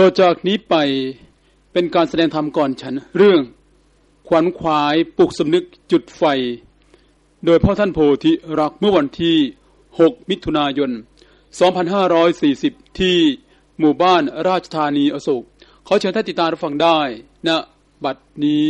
ต่อจากนี้ไปเป็นการแสดงธรรมก่อนฉัน เรื่องขวัญขวายปลุกสำนึกจุดไฟ โดยพ่อท่านโพธิรักเมื่อวันที่ 6 มิถุนายน 2540 ที่หมู่บ้านราชธานีอโศกขอเชิญท่านติดตามรับฟังได้ณนะบัดนี้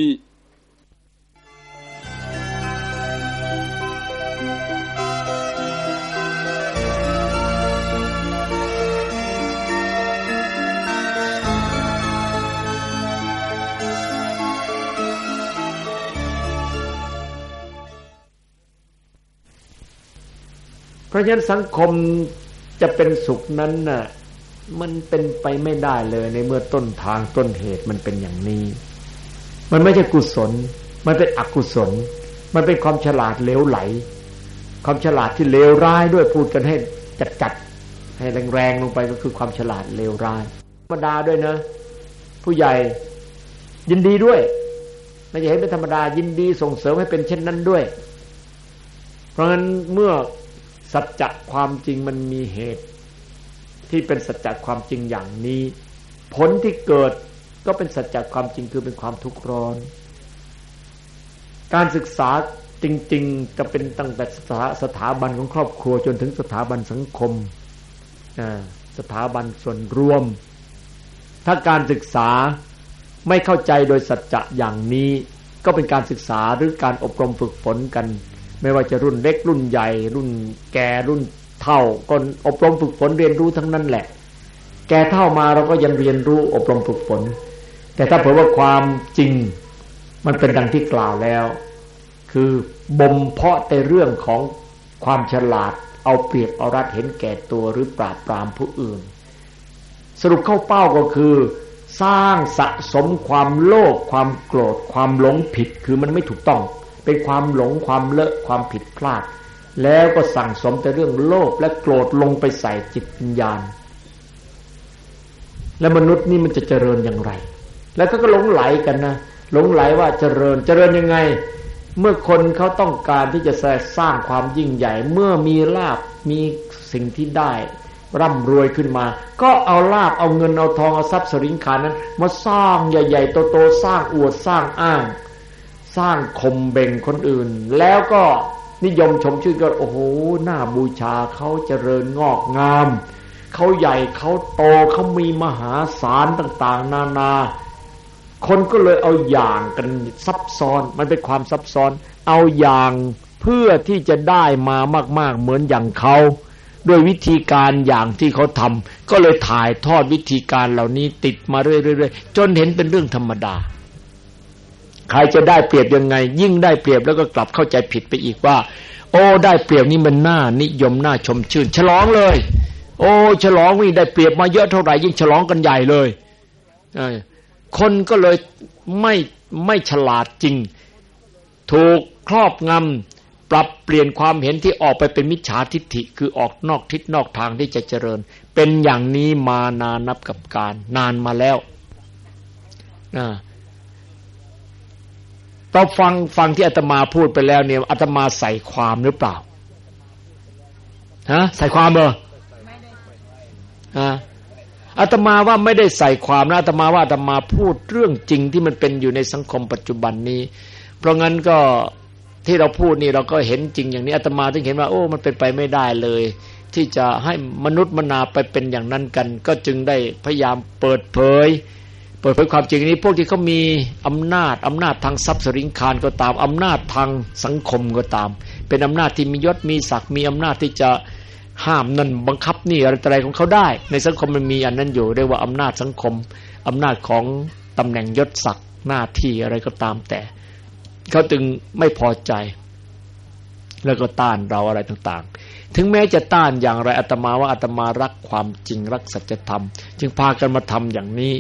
เพราะฉะนั้นสังคมจะเป็นสุขนั้นน่ะมันเป็นไปไม่ได้เลยในเมื่อต้นทางต้นเหตุมันเป็นอย่างนี้ มันไม่ใช่กุศล มันเป็นอกุศล มันเป็นความฉลาดเลวไหล ความฉลาดที่เลวร้ายด้วยพูดกันให้จัดจัดให้แรงๆลงไปก็คือความฉลาดเลวร้ายธรรมดาด้วยนะ ผู้ใหญ่ยินดีด้วยไม่ใช่ให้เป็นธรรมดายินดีส่งเสริมให้เป็นเช่นนั้นด้วย เพราะฉะนั้นเมื่อ สัจจะความจริงมันมีเหตุ ที่เป็นสัจจะความจริงอย่างนี้ ผลที่เกิดก็เป็นสัจจะความจริงคือเป็นความทุกข์ร้อน การศึกษาจริง ๆ จะเป็นตั้งแต่สถาสถาบันของครอบครัวจนถึงสถาบันสังคม สถาบันส่วนรวม ถ้าการศึกษาไม่เข้าใจโดยสัจจะอย่างนี้ ก็เป็นการศึกษาหรือการอบรมฝึกฝนกัน ไม่ว่าจะรุ่นเล็กรุ่นใหญ่ รุ่นแก่รุ่นเท่าก็อบรมฝึกฝนเรียนรู้ทั้งนั้นแหละ แก่เท่ามาเราก็ยังเรียนรู้อบรมฝึกฝน แต่ถ้าเผื่อว่าความจริงมันเป็นดังที่กล่าวแล้ว คือบ่มเพาะแต่เรื่องของความฉลาด เอาเปรียบเอารัดเห็นแก่ตัวหรือปราบปรามผู้อื่น สรุปเข้าเป้าก็คือ สร้างสะสมความโลภความโกรธความหลงผิดคือมันไม่ถูกต้อง เป็นความหลงความเลอะความผิดพลาด แล้วก็สั่งสมแต่เรื่องโลภและโกรธลงไปใส่จิตวิญญาณ แล้วมนุษย์นี่มันจะเจริญอย่างไร แล้วก็หลงไหลกันนะหลงไหลว่าเจริญเจริญยังไง เมื่อคนเขาต้องการที่จะสร้างความยิ่งใหญ่ เมื่อมีลาบมีสิ่งที่ได้ร่ำรวยขึ้นมา ก็เอาลาบเอาเงินเอาทองเอาทรัพย์สริงขานั้น มาสร้างใหญ่ ๆ โตๆสร้างอวดสร้างอ้าง สร้างคมเบ่งคนอื่น แล้วก็นิยมชมชื่อก็โอ้โหหน้าบูชาเขาเจริญงอกงามเขาใหญ่เขาโตเขามีมหาศาลต่าง ๆ นานา คนก็เลยเอาอย่างกันซับซ้อน มันเป็นความซับซ้อน เอาอย่างเพื่อที่จะได้มามาก ๆ เหมือนอย่างเขาด้วยวิธีการอย่างที่เขาทำก็เลยถ่ายทอดวิธีการเหล่านี้ติดมาเรื่อยๆจนเห็นเป็นเรื่องธรรมดา ใครจะได้เปรียบยังไง ยิ่งได้เปรียบแล้วก็กลับเข้าใจผิดไปอีกว่า โอ้ได้เปรียบนี่มันน่านิยมน่าชมชื่น ฉลองเลย โอ้ฉลองนี่ได้เปรียบมาเยอะเท่าไหร่ยิ่งฉลองกันใหญ่เลยคนก็เลยไม่ไม่ฉลาดจริง ถูกครอบงำปรับเปลี่ยนความเห็นที่ออกไปเป็นมิจฉาทิฏฐิ คือออกนอกทิศนอกทางที่จะเจริญ เป็นอย่างนี้มานานนับกับการ นานมาแล้วนะ อฟังฟังที่อาตมาพูดไปแล้วเนี่ยอาตมาใส่ความหรือเปล่าฮะใส่ความเหรอฮะอาตมาว่าไม่ได้ใส่ความนะอาตมาว่าอาตมาพูดเรื่องจริงที่มันเป็นอยู่ในสังคมปัจจุบันนี้ เพราะงั้นก็ที่เราพูดนี่เราก็เห็นจริงอย่างนี้อาตมาถึงเห็นว่า โอ้มันเป็นไปไม่ได้เลย ที่จะให้มนุษย์มนาไปเป็นอย่างนั้นกัน ก็จึงได้พยายามเปิดเผย เปิดเผยความจริงนี้ พวกที่เขามีอำนาจอำนาจทางทรัพย์สริงคารก็ตามอำนาจทางสังคมก็ตาม เป็นอำนาจที่มียศมีศักดิ์มีอำนาจที่จะห้ามนั่นบังคับนี่อะไรอะไรของเขาได้ ในสังคมมันมีอันนั้นอยู่เรียกว่าอำนาจสังคมอำนาจของตำแหน่งยศศักดิ์หน้าที่อะไรก็ตามแต่เขาจึงไม่พอใจ แล้วก็ต้านเราอะไรต่างๆ ถึงแม้จะต้านอย่างไรอาตมาว่าอาตมารักความจริงรักสัจธรรม จึงพากันมาทำอย่างนี้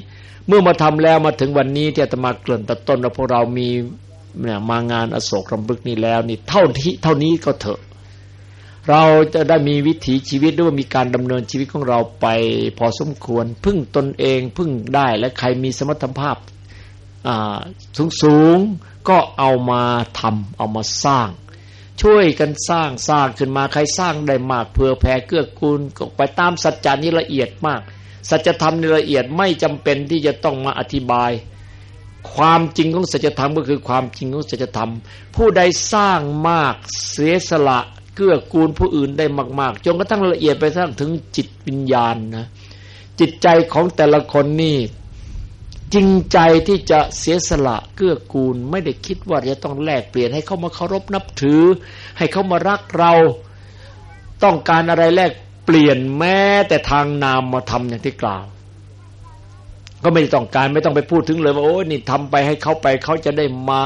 เมื่อมาทำแล้วมาถึงวันนี้ที่อาตมาเกริ่นตะต้นว่าพวกเรามีเนี่ยมางานอโศกรำบึกนี้แล้วนี่เท่าที่เท่านี้ก็เถอะ เราจะได้มีวิถีชีวิตด้วยมีการดำเนินชีวิตของเราไป พอสมควร พึ่งตนเองพึ่งได้และใครมีสมรรถภาพสูงสูงก็เอามาทำเอามาสร้าง ช่วยกันสร้างสร้างขึ้นมาใครสร้างได้มากเพื่อแผ่เกื้อกูลก็ไปตามสัจจานี้ละเอียดมาก สัจธรรมในละเอียดไม่จำเป็นที่จะต้องมาอธิบาย ความจริงของสัจธรรมก็คือความจริงของสัจธรรม ผู้ใดสร้างมากเสียสละเกื้อกูลผู้อื่นได้มาก ๆ จนกระทั่งละเอียดไปทั้งถึงจิตวิญญาณนะจิตใจของแต่ละคนนี่จริงใจที่จะเสียสละเกื้อกูล ไม่ได้คิดว่าจะต้องแลกเปลี่ยนให้เขามาเคารพนับถือ ให้เขามารักเรา ต้องการอะไรแลก เปลี่ยนแม้แต่ทางนามมาทำอย่างที่กล่าว ก็ไม่ต้องการไม่ต้องไปพูดถึงเลยว่าโอ้นี่ทำไปให้เขาไปเขาจะได้มา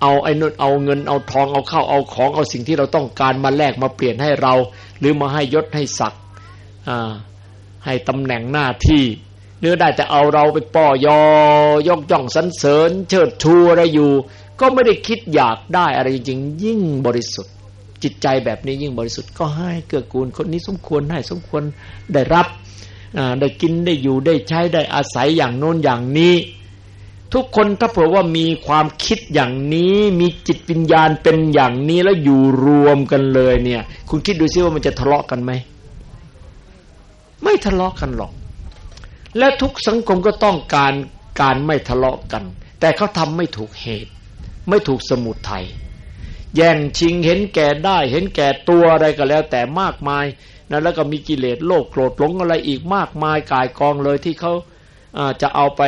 เอาไอ้นุ่นเอาเงินเอาทองเอาข้าวเอาของเอาสิ่งที่เราต้องการมาแลกมาเปลี่ยนให้เรา หรือมาให้ยศให้ศักดิ์ให้ตำแหน่งหน้าที่เนื้อได้แต่เอาเราไปป้อยอยกย่องสรรเสริญ เชิดชูอะไรอยู่ ก็ไม่ได้คิดอยากได้อะไรจริงๆยิ่งบริสุทธิ์ จิตใจแบบนี้ยิ่งบริสุทธิ์ก็ให้เกื้อกูลคนนี้สมควรให้สมควรได้รับได้กินได้อยู่ได้ใช้ได้อาศัยอย่างโน้นอย่างนี้ ทุกคนถ้าเผื่อว่ามีความคิดอย่างนี้ มีจิตวิญญาณเป็นอย่างนี้แล้วอยู่รวมกันเลยเนี่ย คุณคิดดูซิว่ามันจะทะเลาะกันไหมไม่ทะเลาะกันหรอก และทุกสังคมก็ต้องการการไม่ทะเลาะกัน แต่เขาทำไม่ถูกเหตุ ไม่ถูกสมุทัย แย่งชิงเห็นแก่ได้ เห็นแก่ตัวอะไรก็แล้ว แต่มากมายนะแล้วก็มีกิเลสโลภโกรธหลงอะไรอีกมากมายกายกองเลยที่เขาจะเอาไป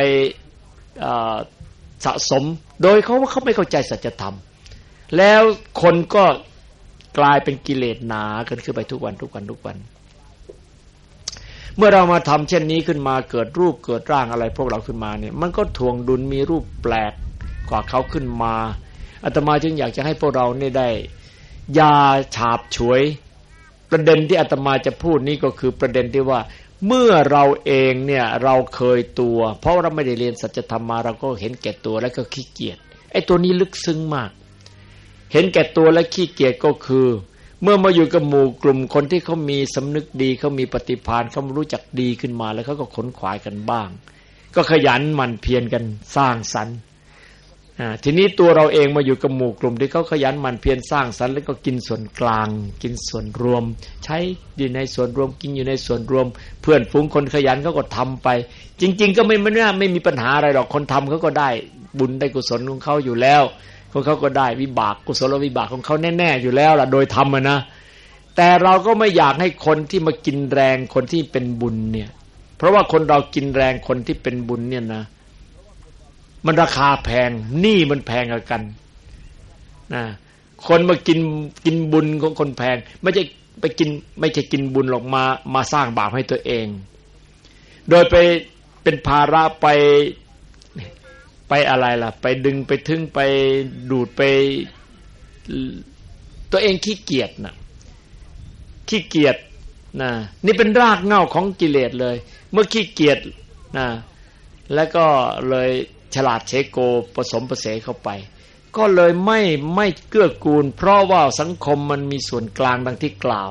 สะสม โดยเขาว่าเขาไม่เข้าใจสัจธรรม แล้วคนก็กลายเป็นกิเลสหนากันขึ้นไปทุกวันทุกวันทุกวัน เมื่อเรามาทำเช่นนี้ขึ้นมาเกิดรูปเกิดร่างอะไรพวกเราขึ้นมาเนี่ยมันก็ถ่วงดุลมีรูปแปลกกว่าเขาขึ้นมา อาตมาจึงอยากจะให้พวกเราเนี่ยได้ยาฉาบฉวย ประเด็นที่อาตมาจะพูดนี้ก็คือประเด็นที่ว่า เมื่อเราเองเนี่ยเราเคยตัว เพราะเราไม่ได้เรียนสัจธรรมมาเราก็เห็นแก่ตัวแล้วก็ขี้เกียจไอ้ตัวนี้ลึกซึ้งมาก เห็นแก่ตัวและขี้เกียจก็คือ เมื่อมาอยู่กับหมู่กลุ่มคนที่เขามีสำนึกดีเขามีปฏิภาณเขารู้จักดีขึ้นมาแล้วเขาก็ขนขวายกันบ้าง ก็ขยันหมั่นเพียรกันสร้างสรรค์ ทีนี้ตัวเราเองมาอยู่กับหมู่กลุ่มที่เขาขยันหมั่นเพียรสร้างสรรค์แล้วก็กินส่วนกลาง กินส่วนรวม ใช้อยู่ในส่วนรวม กินอยู่ในส่วนรวม เพื่อนฝูงคนขยันเขาก็ทำไป จริง ๆ ก็ไม่ไม่ไม่มีปัญหาอะไรหรอกคนทำเขาก็ได้บุญได้กุศลของเขาอยู่แล้วของเขาก็ได้วิบากกุศลวิบากของเขาแน่ ๆ อยู่แล้วล่ะโดยธรรมนะ แต่เราก็ไม่อยากให้คนที่มากินแรงคนที่เป็นบุญเนี่ย เพราะว่าคนเรากินแรงคนที่เป็นบุญเนี่ยนะ มันราคาแพงหนี้มันแพงกันนะคนมากินกินบุญของคนแพง ไม่ใช่ไปกินไม่ใช่กินบุญหรอกมามาสร้างบาปให้ตัวเอง โดยไปเป็นภาระไปไปอะไรล่ะ ไปดึงไปทึงไปดูดไป ตัวเองขี้เกียจนะขี้เกียจนะนี่เป็นรากเหง้าของกิเลสเลย เมื่อขี้เกียจนะแล้วก็เลย ฉลาดเชโกผสมประเสเข้าไป ก็เลยไม่ไม่เกื้อกูล เพราะว่าสังคมมันมีส่วนกลางดังที่กล่าว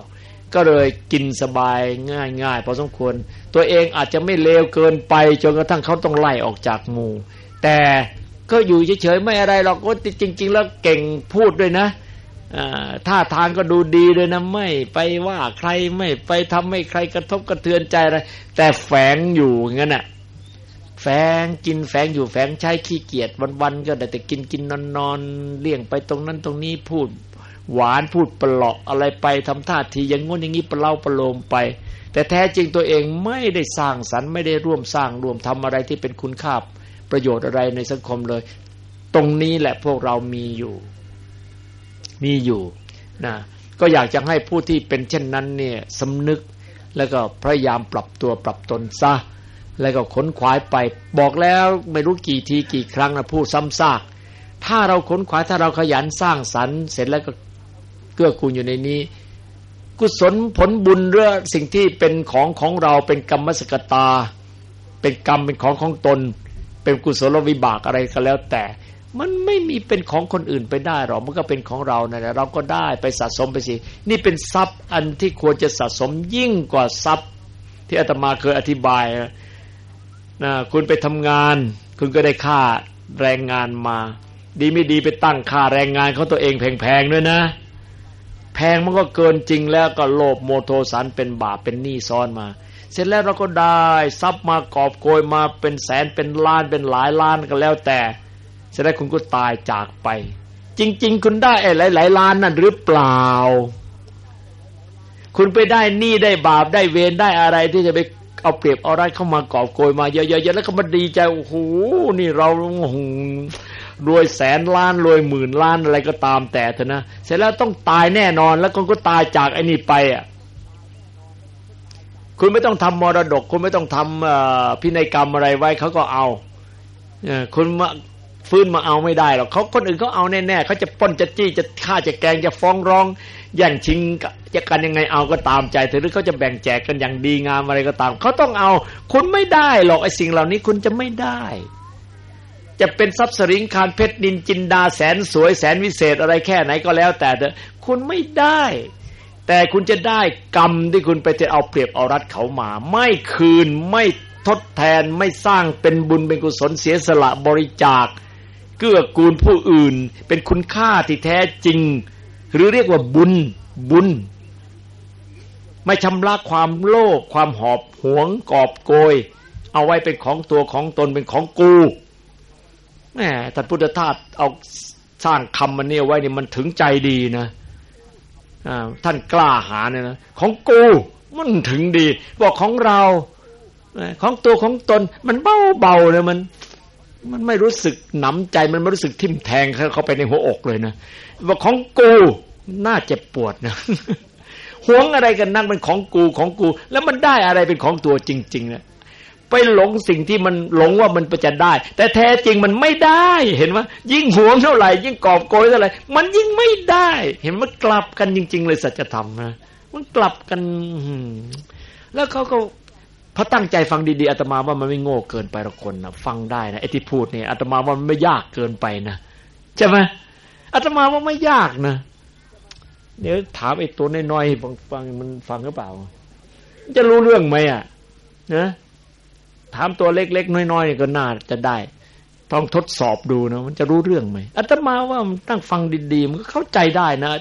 ก็เลยกินสบายง่ายง่ายพอสมควร ตัวเองอาจจะไม่เลวเกินไปจนกระทั่งเขาต้องไล่ออกจากหมู่ แต่ก็อยู่เฉยๆไม่อะไรหรอกก็จริง ๆ แล้วเก่งพูดด้วยนะท่าทางก็ดูดีเลยนะไม่ไปว่าใครไม่ไปทำให้ใครกระทบกระเทือนใจอะไรแต่แฝงอยู่งั้นน่ะ แฝงกินแฝงอยู่แฝงใช้ขี้เกียจวันๆก็ได้แต่กินกินนอนนอนเลี่ยงไปตรงนั้นตรงนี้พูดหวานพูดปลอกอะไรไปทำท่าทีอย่างงน้นอย่างนี้ปลเล่าปลโลมไป แต่แท้จริงตัวเองไม่ได้สร้างสรรค์ไม่ได้ร่วมสร้างร่วมทำอะไรที่เป็นคุณค่าประโยชน์อะไรในสังคมเลย ตรงนี้แหละพวกเรามีอยู่ มีอยู่นะก็อยากจะให้ผู้ที่เป็นเช่นนั้นเนี่ยสำนึกแล้วก็พยายามปรับตัวปรับตนซะ แล้วก็ขนขวายไป บอกแล้วไม่รู้กี่ทีกี่ครั้งนะพูดซ้ำซาก ถ้าเราขนขวายถ้าเราขยันสร้างสรรค์เสร็จแล้วก็เกื้อกูลอยู่ในนี้ กุศลผลบุญเรื่องสิ่งที่เป็นของของเราเป็นกรรมสกตา เป็นกรรมเป็นของของตน เป็นกุศลวิบากอะไรก็แล้วแต่มันไม่มีเป็นของคนอื่นไปได้หรอก มันก็เป็นของเรานะ่ะเราก็ได้ไปสะสมไปสิ นี่เป็นทรัพย์อันที่ควรจะสะสมยิ่งกว่าทรัพย์ที่อาตมาเคยอธิบายนะ คุณไปทำงาน คุณก็ได้ค่าแรงงานมา ดีไม่ดีไปตั้งค่าแรงงานเขาตัวเองแพงๆด้วยนะ แพงมันก็เกินจริงแล้วก็โลภโมโทสันเป็นบาปเป็นหนี้ซ้อนมา เสร็จแล้วเราก็ได้ทรัพย์มากอบโกยมาเป็นแสนเป็นล้านเป็นหลายล้านก็แล้วแต่ เสร็จแล้วคุณก็ตายจากไป จริง ๆ คุณได้หลายหลายๆล้านนั่นหรือเปล่า คุณไปได้หนี้ได้บาปได้เวรได้อะไรที่จะไป เอาเปรียบเอาไรเข้ามากอบโกยมาเยอะๆแล้วก็มาดีใจโอ้โหนี่เรารวยแสนล้านรวยหมื่นล้านอะไรก็ตามแต่เถอะนะเสร็จแล้วต้องตายแน่นอน แล้วก็ตายจากไอ้นี่ไปอะคุณไม่ต้องทำมรดก คุณไม่ต้องทำพินัยกรรมอะไรไว้เขาก็เอาคุณมา ฟื้นมาเอาไม่ได้หรอกเขาคนอื่นเขาเอาแน่ๆเขาจะป้นจะจี้จะฆ่าจะแกงจะฟ้องร้องแย่งชิงจะกันยังไงเอาก็ตามใจหรือเขาจะแบ่งแจกกันอย่างดีงามอะไรก็ตามเขาต้องเอา คุณไม่ได้หรอกไอ้สิ่งเหล่านี้คุณจะไม่ได้ จะเป็นทรัพย์สินคารเพชรนินจินดาแสนสวยแสนวิเศษอะไรแค่ไหนก็แล้ว แต่เถอะคุณไม่ได้ แต่คุณจะได้กรรมที่คุณไปจะเอาเปรียบเอารัดเขามา ไม่คืนไม่ทดแทนไม่สร้างเป็นบุญเป็นกุศลเสียสละบริจาค เกื้อกูลผู้อื่น เป็นคุณค่าที่แท้จริง หรือเรียกว่าบุญบุญ ไม่ชำระความโลภความหอบหวงกอบโกย เอาไว้เป็นของตัวของตนเป็นของกูแม่ท่านพุทธทาสเอาสร้างคำมันเนี่ยไว้เนี่ยมันถึงใจดีนะท่านกล้าหาเนี่ยนะของกูมันถึงดี บอกของเรา ของตัวของตน มันเบาเบาเลยมัน มันไม่รู้สึกหนำใจมันไม่รู้สึกทิ่มแทงเข้าไปในหัวอกเลยนะว่าของกูน่าเจ็บปวดนะหวงอะไรกันนั่งเป็นของกูของกู แล้วมันได้อะไรเป็นของตัวจริงๆนะไปหลงสิ่งที่มันหลงว่ามันจะได้ แต่แท้จริงมันไม่ได้เห็นไหมยิ่งหวงเท่าไหร่ ยิ่งกอบโกยเท่าไหร่ มันยิ่งไม่ได้ เห็นมันกลับกันจริง ๆ เลยสัจธรรมนะมันกลับกันแล้วเขาก็ เพอตั้งใจฟังดีๆอาตมาว่ามันไม่โง่เกินไปละคนนะฟังได้นะไอ้ที่พูดเนี่ยอาตมาว่ามันไม่ยากเกินไปนะใช่ไหมอาตมาว่าไม่ยากนะเดี๋ยวถามไอ้ตัวน้อยๆฟังฟังมันฟังหรือเปล่า จะรู้เรื่องไหมอะนะถามตัวเล็กๆน้อยๆก็น่าจะได้ต้องทดสอบดูนะมันจะรู้เรื่องไหมอาตมาว่ามันตั้งฟังดีๆมันก็เข้าใจได้นะ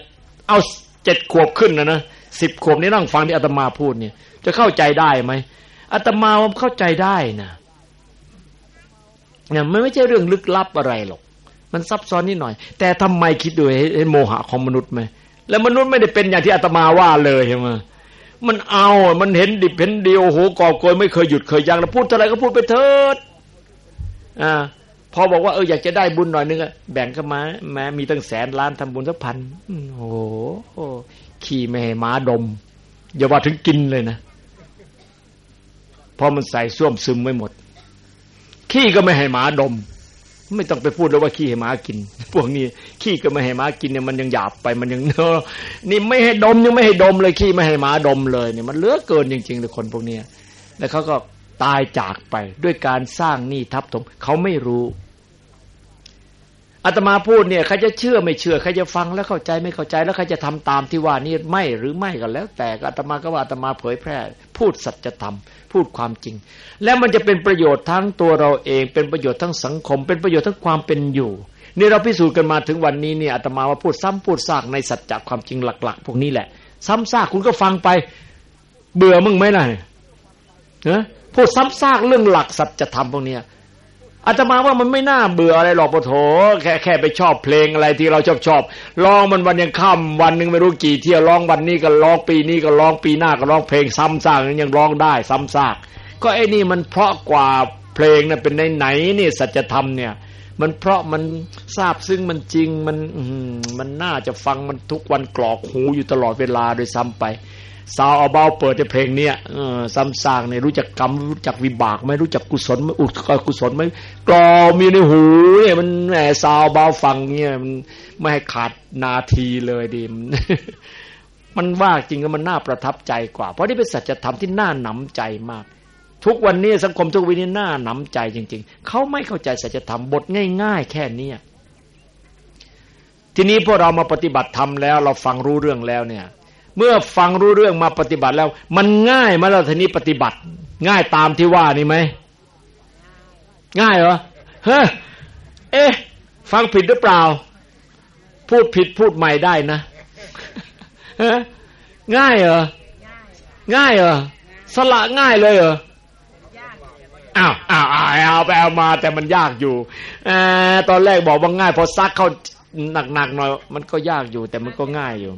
เอาเจ็ดขวบขึ้นนะนะสิบขวบนี่นั่งฟังที่อาตมาพูดเนี่ย จะเข้าใจได้ไหม อาตมาเข้าใจได้นะเนี่ยมันไม่ใช่เรื่องลึกลับอะไรหรอก มันซับซ้อนนิดหน่อย แต่ทำไมคิดดูเห็นโมหะของมนุษย์ไหมแล้วมนุษย์ไม่ได้เป็นอย่างที่อาตมาว่าเลยใช่ไหมมันเอา มันเห็นดิบเห็นเดียวโหกอบโกยไม่เคยหยุดเคยยังแล้วพูดอะไรก็พูดไปเถิดอ่าพอบอกว่าเอออยากจะได้บุญหน่อยนึงอะแบ่งกันมาแม้มีตั้งแสนล้านทำบุญสักพันโอ้โหขี่ไม่หม้าดม อย่าว่าถึงกินเลยนะ พอมันใส่ส้วมซึมไม่หมด ขี้ก็ไม่ให้หมาดม ไม่ต้องไปพูดแล้วว่าขี้ให้หมากิน พวกนี้ขี้ก็ไม่ให้หมากินเนี่ยมันยังหยาบไปมันยังเนอนี่ไม่ให้ดมยังไม่ให้ดมเลยขี้ไม่ให้หมาดมเลยเนี่ยมันเลือเกินจริงๆเลยคนพวกนี้แล้วเขาก็ตายจากไปด้วยการสร้างหนี้ทับถมเขาไม่รู้อาตมาพูดเนี่ยใครจะเชื่อไม่เชื่อใครจะฟังแล้วเข้าใจไม่เข้าใจแล้วใครจะทำตามที่ว่านี่ไม่หรือไม่ก็แล้ว แต่อาตมาก็ว่าอาตมาเผยแพร่ พูดสัจธรรม พูดความจริง แล้วมันจะเป็นประโยชน์ทั้งตัวเราเอง เป็นประโยชน์ทั้งสังคม เป็นประโยชน์ทั้งความเป็นอยู่นี่เราพิสูจน์กันมาถึงวันนี้เนี่ยอาตมาว่าพูดซ้ำพูดซากในสัจจะความจริงหลัก ๆ พวกนี้แหละ ซ้ำซากคุณก็ฟังไป เบื่อมึงไหมล่ะเนี่ยพูดซ้ำซากเรื่องหลักสัจธรรมพวกเนี้ อาตมาว่ามันไม่น่าเบื่ออะไรหรอกปะโถแค่แค่ไปชอบเพลงอะไรที่เราชอบชอบร้องมันวันยังค่ำวันหนึ่งไม่รู้กี่เที่ยวร้องวันนี้ก็ร้องปีนี้ก็ร้องปีหน้าก็ร้องเพลงซ้ำซากยังร้องได้ซ้ำซากก็ไอ้นี่มันเพราะกว่าเพลงนะเป็นในไหนนี่สัจธรรมเนี่ย มันเพราะมันทราบซึ่งมันจริงมันมันน่าจะฟังมันทุกวันกรอกหูอยู่ตลอดเวลาโดยซ้ำไป สาวเอาเบาเปิดในเพลงเนี้ยซ้ำซากเนี่ยรู้จักกรรมรู้จักวิบากไหมรู้จักกุศลไหมอุกุศลไหมกรอมีในหูเนี่ยมันแหมสาวเบาฟังเนี่ยมันไม่ให้ขาดนาทีเลยดิมมันว่าจริงก็มันน่าประทับใจกว่า เพราะนี่เป็นสัจธรรมที่น่าหนำใจมาก ทุกวันนี้สังคมทุกวันนี้น่าหนำใจจริง ๆเขาไม่เข้าใจสัจธรรมบทง่าย ๆ แค่นี้ทีนี้พวกเรามาปฏิบัติธรรมแล้ว เราฟังรู้เรื่องแล้วเนี่ย เมื่อฟังรู้เรื่องมาปฏิบัติแล้ว มันง่ายมาแล้วทีนี้ปฏิบัติ ง่ายตามที่ว่านี่ไหมง่ายเหรอเฮ้เอ๊ะ ฟังผิดหรือเปล่า พูดผิดพูดใหม่ได้นะฮะง่ายเหรอง่ายเหรอสละง่ายเลยเหรออ้าวอ้าวเอาไปเอามาแต่มันยากอยู่อตอนแรกบอกว่าง่าย พอซักเข้าหนักๆหน่อยมันก็ยากอยู่ แต่มันก็ง่ายอยู่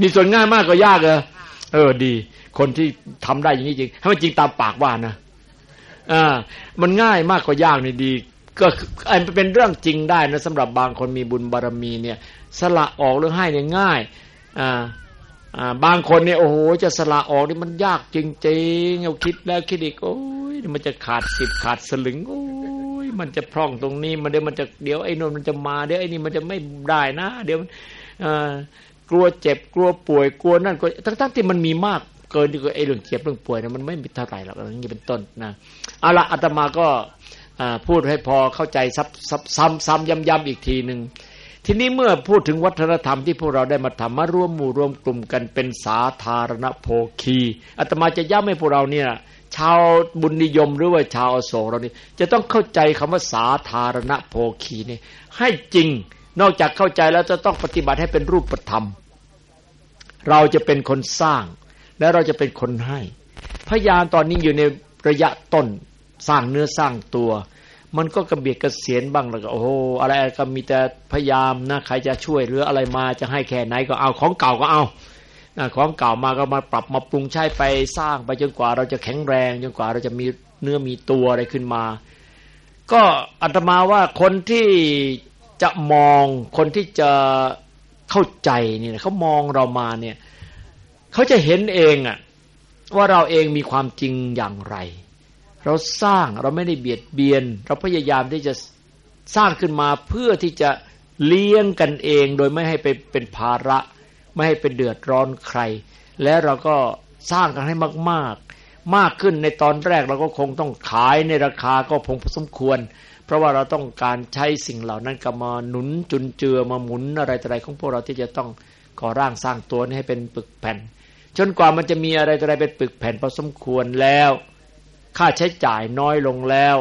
มีส่วนง่ายมากกว่ายากเหรอเออดี คนที่ทำได้อย่างนี้จริงให้มันจริงตามปากว่านะอ่า มันง่ายมากกว่ายากนี่ดี ก็อันเป็นเรื่องจริงได้นะสำหรับบางคนมีบุญบารมีเนี่ย สละออกหรือให้เนี่ยง่ายอ่าอ่าบางคนเนี่ยโอ้โหจะสละออกนี่มันยากจริงๆเอาคิดแล้วคิดอีกโอ้ยมันจะขาดสิบขาดสลึงโอ้ยมันจะพร่องตรงนี้มันเดี๋ยวมันจะเดี๋ยวไอ้นนมันจะมาเดี๋ยวไอ้นี่มันจะไม่ได้นะ เดี๋ยวอ่า กลัวเจ็บกลัวป่วยกลัวนั่นก็ทั้งๆที่มันมีมากเกินที่ไอ้เรื่องเจ็บเรื่องป่วยนะมันไม่มีเท่าไหร่หรอกอย่างนี้เป็นต้นนะเอาละอาตมาก็พูดให้พอเข้าใจซ้ำซ้ำซ้ำย้ำๆอีกทีหนึ่งทีนี้เมื่อพูดถึงวัฒนธรรมที่พวกเราได้มาทำมาร่วมหมู่รวมกลุ่มกันเป็นสาธารณโภคีอาตมาจะย้ำให้พวกเราเนี่ยชาวบุญนิยมหรือว่าชาวอโศกเรานี่จะต้องเข้าใจคำว่าสาธารณโภคีนี่ให้จริงนอกจากเข้าใจแล้วจะต้องปฏิบัติให้เป็นรูปธรรม เราจะเป็นคนสร้าง และเราจะเป็นคนให้ พยานตอนนี้อยู่ในระยะต้นสร้างเนื้อสร้างตัว มันก็กระเบียดกระเสียนบ้างแล้วก็โอ้โหอะไรก็มีแต่พยายามนะใครจะช่วยหรืออะไรมาจะให้แค่ไหนก็เอาของเก่าก็เอาของเก่ามาก็มาปรับมาปรุงใช้ไปสร้างไปจนกว่าเราจะแข็งแรงจนกว่าเราจะมีเนื้อมีตัวอะไรขึ้นมา ก็อัตมาว่าคนที่จะมองคนที่จะ เข้าใจเนี่ยเขามองเรามาเนี่ยเขาจะเห็นเองอะว่าเราเองมีความจริงอย่างไร เราสร้างเราไม่ได้เบียดเบียน เราพยายามที่จะสร้างขึ้นมาเพื่อที่จะเลี้ยงกันเองโดยไม่ให้ไปเป็นภาระ ไม่ให้เป็นเดือดร้อนใคร และเราก็สร้างกันให้มาก ๆ มากขึ้นในตอนแรกเราก็คงต้องขายในราคาก็พงพอสมควร เพราะว่าเราต้องการใช้สิ่งเหล่านั้นก็มาหนุนจุนเจือมาหมุนอะไรต่ออะไรของพวกเราที่จะต้องก่อร่างสร้างตัวนี้ให้เป็นปึกแผ่น จนกว่ามันจะมีอะไรอะไรเป็นปึกแผ่นพอสมควรแล้ว ค่าใช้จ่ายน้อยลงแล้ว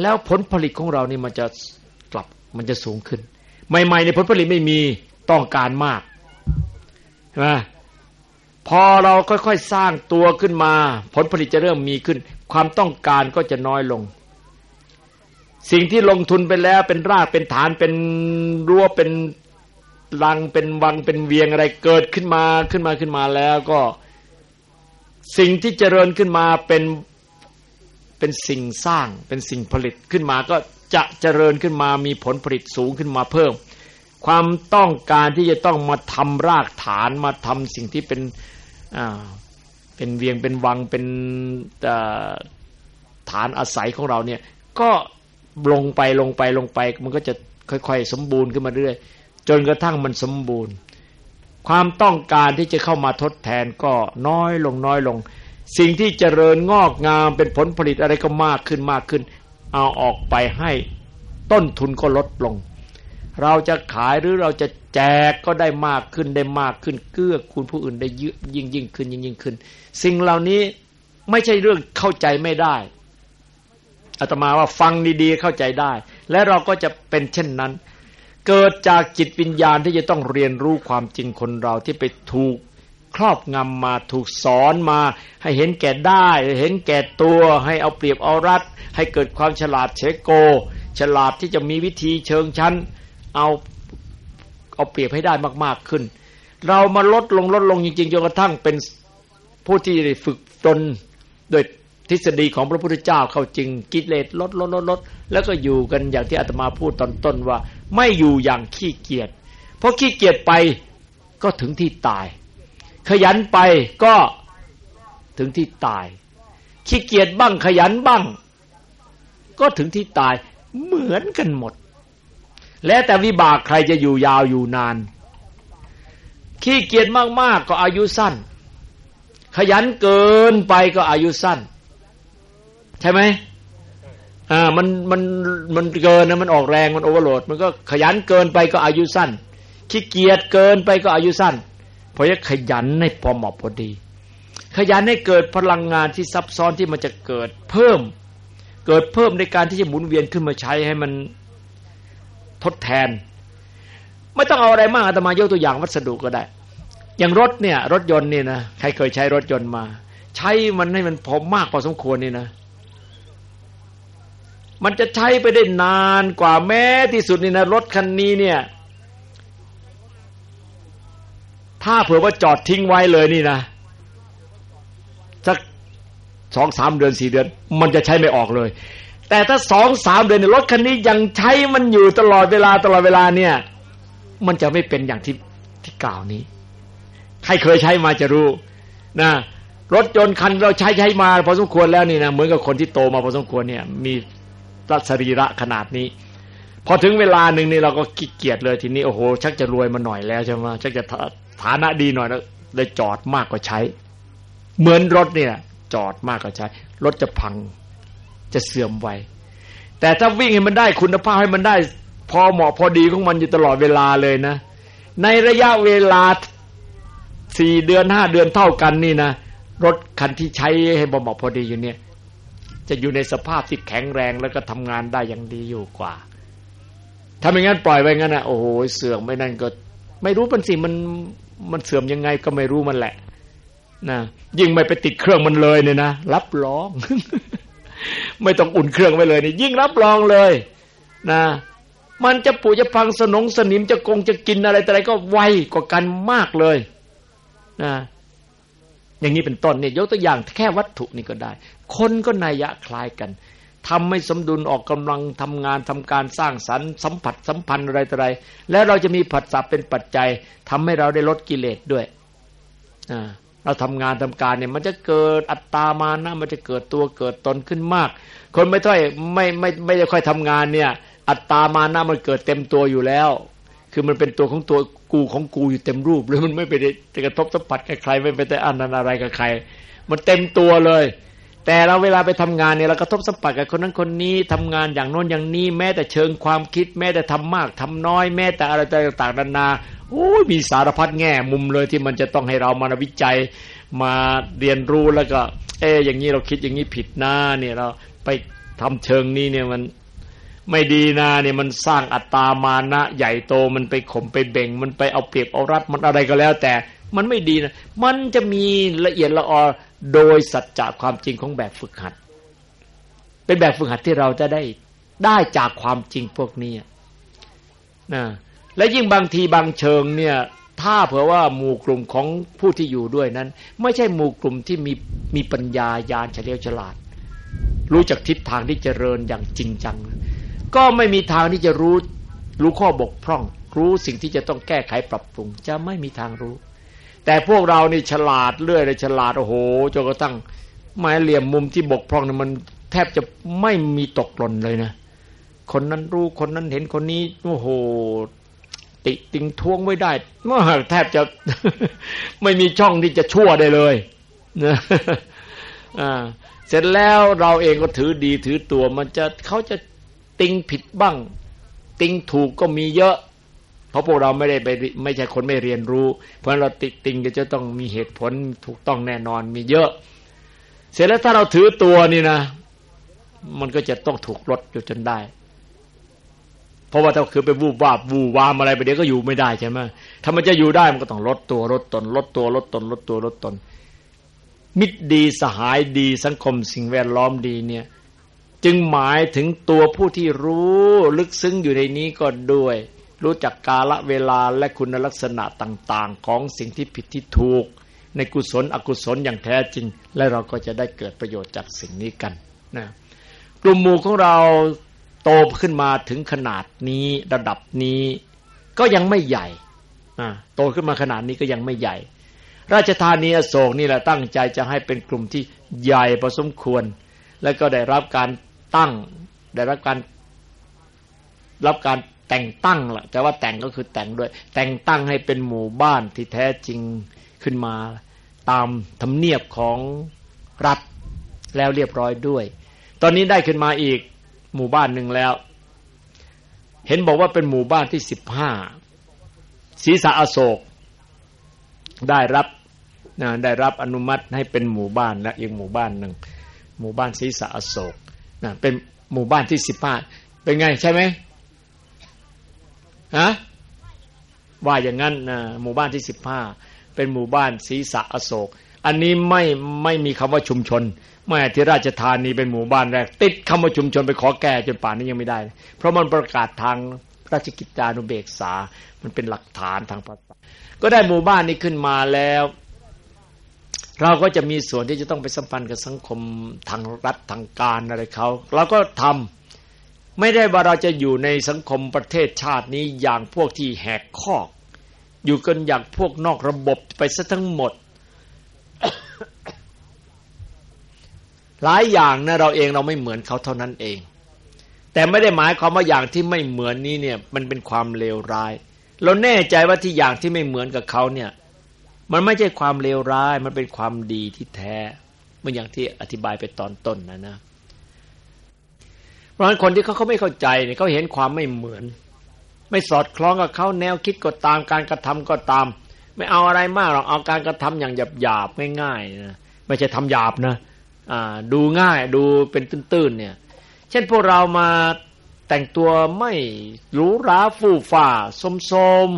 แล้วผลผลิตของเรานี่มันจะกลับมันจะสูงขึ้น ใหม่ๆในผลผลิตไม่มีต้องการมากใช่ไหมพอเราค่อยๆสร้างตัวขึ้นมา ผลผลิตจะเริ่มมีขึ้น ความต้องการก็จะน้อยลง สิ่งที่ลงทุนไปแล้วเป็นรากเป็นฐานเป็นรั้วเป็นรังเป็นวังเป็นเวียงอะไรเกิดขึ้นมาขึ้นมาขึ้นมาแล้วก็ สิ่งที่เจริญขึ้นมาเป็นเป็นสิ่งสร้างเป็นสิ่งผลิตขึ้นมาก็จะเจริญขึ้นมามีผลผลิตสูงขึ้นมาเพิ่ม ความต้องการที่จะต้องมาทำรากฐานมาทำสิ่งที่เป็นอ่าเป็นเวียงเป็นวังเป็นฐานอาศัยของเราเนี่ยก็ ลงไปลงไปลงไป มันก็จะค่อย ๆ สมบูรณ์ขึ้นมาเรื่อยจนกระทั่งมันสมบูรณ์ ความต้องการที่จะเข้ามาทดแทนก็น้อยลงน้อยลง สิ่งที่เจริญงอกงามเป็นผลผลิตอะไรก็มากขึ้นมากขึ้น เอาออกไปให้ต้นทุนก็ลดลง เราจะขายหรือเราจะแจกก็ได้มากขึ้นได้มากขึ้น เกื้อคุณผู้อื่นได้เยอะยิ่งยิ่งขึ้นยิ่งยิ่งขึ้น สิ่งเหล่านี้ไม่ใช่เรื่องเข้าใจไม่ได้ อาตมาว่าฟังดีๆเข้าใจได้ และเราก็จะเป็นเช่นนั้น เกิดจากจิตวิญญาณที่จะต้องเรียนรู้ความจริงคนเราที่ไปถูกครอบงำมาถูกสอนมา ให้เห็นแก่ได้ เห็นแก่ตัวให้เอาเปรียบเอารัด ให้เกิดความฉลาดเชโก ฉลาดที่จะมีวิธีเชิงชั้น เอาเอาเปรียบให้ได้มากๆขึ้น เรามาลดลงลดลงจริงๆจนกระทั่งเป็นผู้ที่ฝึกตนโดย ทฤษฎีของพระพุทธเจ้าเข้าจริงกิเลสลดลดลดลดแล้วก็อยู่กันอย่างที่อาตมาพูดตอนต้นว่า ไม่อยู่อย่างขี้เกียจเพราะขี้เกียจไปก็ถึงที่ตาย ขยันไปก็ถึงที่ตาย ขี้เกียจบ้างขยันบ้าง ก็ถึงที่ตายเหมือนกันหมด และแต่วิบากใครจะอยู่ยาวอยู่นาน ขี้เกียจมากๆก็อายุสั้น ขยันเกินไปก็อายุสั้น ใช่ไหมอ่ามันมันมันเกินนะมันออกแรงมันโอเวอร์โหลด มันก็ขยันเกินไปก็อายุสั้นขี้เกียจเกินไปก็อายุสั้น เพราะฉะนั้นขยันให้พอเหมาะพอดี ขยันให้เกิดพลังงานที่ซับซ้อนที่มันจะเกิดเพิ่ม เกิดเพิ่มในการที่จะหมุนเวียนขึ้นมาใช้ให้มันทดแทน ไม่ต้องเอาอะไรมากอาตมายกตัวอย่างวัสดุก็ได้ อย่างรถเนี่ย รถยนต์นี่นะใครเคยใช้รถยนต์มา ใช้มันให้มันพอมากพอสมควรนี่นะ มันจะใช้ไปได้นานกว่าแม้ที่สุดนี่นะรถคันนี้เนี่ย ถ้าเผื่อว่าจอดทิ้งไว้เลยนี่นะสักสองสามเดือนสี่เดือน มันจะใช้ไม่ออกเลย แต่ถ้าสองสามเดือนรถคันนี้ยังใช้มันอยู่ตลอดเวลาตลอดเวลาเนี่ย มันจะไม่เป็นอย่างที่ที่กล่าวนี้ ใครเคยใช้มาจะรู้นะรถยนต์คันเราใช้ใช้มาพอสมควรแล้วนี่นะเหมือนกับคนที่โตมาพอสมควรเนี่ย มี รัศรีระขนาดนี้ พอถึงเวลาหนึ่งนี่เราก็ขี้เกียจเลยทีนี้โอ้โห ชักจะรวยมาหน่อยแล้วใช่ไหมชักจะฐานะดีหน่อยแล้วเลยจอดมากกว่าใช้ เหมือนรถเนี่ย จอดมากกว่าใช้ รถจะพังจะเสื่อมไวแต่ถ้าวิ่งให้มันได้คุณภาพให้มันได้ พอเหมาะพอดีของมันอยู่ตลอดเวลาเลยนะ ในระยะเวลาสี่เดือนห้าเดือนเท่ากันนี่นะรถคันที่ใช้ให้เหมาะพอดีอยู่เนี่ย จะอยู่ในสภาพที่แข็งแรงแล้วก็ทำงานได้อย่างดีอยู่กว่า ถ้าไม่งั้นปล่อยไว้งั้นนะโอ้โหเสื่อมไม่นั่นก็ไม่รู้เป็นสิมันมันเสื่อมยังไงก็ไม่รู้มันแหละนะยิ่งไม่ไปติดเครื่องมันเลยเนี่ยนะรับรอง ไม่ต้องอุ่นเครื่องไว้เลยนี่ยิ่งรับรองเลย นะ มันจะปูจะพังสนงสนิมจะกงจะกินอะไรแต่อะไรก็ไวกว่ากันมากเลย นะ อย่างนี้เป็นต้นเนี่ยยกตัวอย่างแค่วัตถุนี่ก็ได้ คนก็นัยยะคล้ายกันทำให้สมดุลออกกำลังทำงานทำการสร้างสรรค์สัมผัสสัมพันธ์อะไรต่ออะไร และเราจะมีผัสสะเป็นปัจจัยทำให้เราได้ลดกิเลสด้วยอ่าเราทำงานทำการเนี่ยมันจะเกิดอัตตามานะมันจะเกิดตัวเกิดตนขึ้นมาก คนไม่ค่อยไม่ไม่ไม่ได้ค่อยทำงานเนี่ย อัตตามานะมันเกิดเต็มตัวอยู่แล้ว คือมันเป็นตัวของตัวกูของกูอยู่เต็มรูปเลยมันไม่ไปได้กระทบสัมผัสกับใครไม่ไปแต่อันนั้นอะไรกับใคร มันเต็มตัวเลย แต่เราเวลาไปทำงานเนี่ยเรากระทบสัมผัสกับคนนั้นคนนี้ทำงานอย่างโน้นอย่างนี้ แม้แต่เชิงความคิด แม้แต่ทำมากทำน้อย แม้แต่อะไรต่างๆนานาโอ้ยมีสารพัดแง่มุมเลยที่มันจะต้องให้เรามาวิจัยมาเรียนรู้แล้วก็ เอออย่างนี้เราคิดอย่างนี้ผิดหนะเนี่ยเราไปทำเชิงนี้เนี่ยมัน ไม่ดีนะเนี่ยมันสร้างอัตตามานะ ใหญ่โตมันไปข่มไปเบ่ง มันไปเอาเปรียบเอารัดมันอะไรก็แล้ว แต่มันไม่ดีนะ มันจะมีละเอียดละออโดยสัจจะความจริงของแบบฝึกหัด เป็นแบบฝึกหัดที่เราจะได้ได้จากความจริงพวกนี้นะและยิ่งบางทีบางเชิงเนี่ยถ้าเผื่อว่าหมู่กลุ่มของผู้ที่อยู่ด้วยนั้น ไม่ใช่หมู่กลุ่มที่มีมีปัญญายาณเฉลียวฉลาด รู้จักทิศทางที่เจริญอย่างจริงจัง ก็ไม่มีทางที่จะรู้ รู้ข้อบกพร่อง รู้สิ่งที่จะต้องแก้ไขปรับปรุง จะไม่มีทางรู้ แต่พวกเรานี่ฉลาดเรื่อยเลยฉลาดโอ้โหจนกระทั่งหมายเหลี่ยมมุมที่บกพร่องนี่มันแทบจะไม่มีตกหล่นเลยนะคนนั้นรู้คนนั้นเห็นคนนี้โอ้โหติติงท้วงไว้ได้มื่อแทบจะไม่มีช่องที่จะชั่วได้เลยนะเสร็จแล้วเราเองก็ถือดีถือตัวมันจะเขาจะ ติงผิดบ้าง ติงถูกก็มีเยอะ เพราะพวกเราไม่ได้ไปไม่ใช่คนไม่เรียนรู้ เพราะเราติติงก็จะต้องมีเหตุผลถูกต้องแน่นอนมีเยอะ เสร็จแล้วถ้าเราถือตัวนี่นะ มันก็จะต้องถูกลดอยู่จนได้ เพราะว่าถ้าคือไปวูบวาบวูวามอะไรไปเดี๋ยวก็อยู่ไม่ได้ใช่ไหมถ้ามันจะอยู่ได้มันก็ต้องลดตัวลดตน ลดตัวลดตน ลดตัวลดตน มิตรดีสหายดีสังคมสิ่งแวดล้อมดีเนี่ย จึงหมายถึงตัวผู้ที่รู้ลึกซึ้งอยู่ในนี้ก็ด้วย รู้จักกาลเวลาและคุณลักษณะต่างๆ ของสิ่งที่ผิดที่ถูก ในกุศลอกุศลอย่างแท้จริง และเราก็จะได้เกิดประโยชน์จากสิ่งนี้กันนะกลุ่มหมู่ของเราโตขึ้นมาถึงขนาดนี้ระดับนี้ ก็ยังไม่ใหญ่โตขึ้นมาขนาดนี้ก็ยังไม่ใหญ่ ราชธานีอโศกนี่แหละตั้งใจจะให้เป็นกลุ่มที่ใหญ่พอสมควร แล้วก็ได้รับการตั้ง ได้รับการรับการแต่งตั้งแหละแต่ว่าแต่งก็คือแต่งด้วย แต่งตั้งให้เป็นหมู่บ้านที่แท้จริงขึ้นมา ตามธรรมเนียบของรัฐแล้วเรียบร้อยด้วย ตอนนี้ได้ขึ้นมาอีกหมู่บ้านหนึ่งแล้ว เห็นบอกว่าเป็นหมู่บ้านที่สิบห้าศีสะอโศก ได้รับได้รับอนุมัติให้เป็นหมู่บ้านและอีกหมู่บ้านหนึ่ง หมู่บ้านศรีสะอโศกนะเป็นหมู่บ้านที่สิบห้าเป็นไงใช่ไหมฮะว่าอย่างนั้นนะหมู่บ้านที่สิบห้าเป็นหมู่บ้านศรีสะอโศก อันนี้ไม่ไม่มีคำว่าชุมชนแม่ที่ราชธานีเป็นหมู่บ้านแรก ติดคำว่าชุมชนไปขอแก้จนป่านนี้ยังไม่ได้ เพราะมันประกาศทางราชกิจจานุเบกษา มันเป็นหลักฐานทางภาษาก็ได้หมู่บ้านนี้ขึ้นมาแล้ว เราก็จะมีส่วนที่จะต้องไปสัมพันธ์กับสังคมทางรัฐทางการอะไรเขาเราก็ทำไม่ได้ว่าเราจะอยู่ในสังคมประเทศชาตินี้อย่างพวกที่แหกข้ออยู่กันอย่างพวกนอกระบบไปซะทั้งหมด หลายอย่างนะเราเองเราไม่เหมือนเขาเท่านั้นเอง แต่ไม่ได้หมายความว่าอย่างที่ไม่เหมือนนี้เนี่ย มันเป็นความเลวร้าย เราแน่ใจว่าที่อย่างที่ไม่เหมือนกับเขาเนี่ย มันไม่ใช่ความเลวร้าย มันเป็นความดีที่แท้เมื่ออย่างที่อธิบายไปตอนต้นนะนะ เพราะฉะนั้นคนที่เขาเขาไม่เข้าใจเนี่ยเขาเห็นความไม่เหมือน ไม่สอดคล้องกับเขาแนวคิดก็ตามการกระทำก็ตาม ไม่เอาอะไรมากหรอกเอาการกระทำอย่างหยาบหยาบง่ายๆนะไม่ใช่ทำหยาบนะดูง่ายดูเป็นตื้นๆเนี่ย เช่นพวกเรามาแต่งตัวไม่หรูหราฟู่ฟ้าสมโสม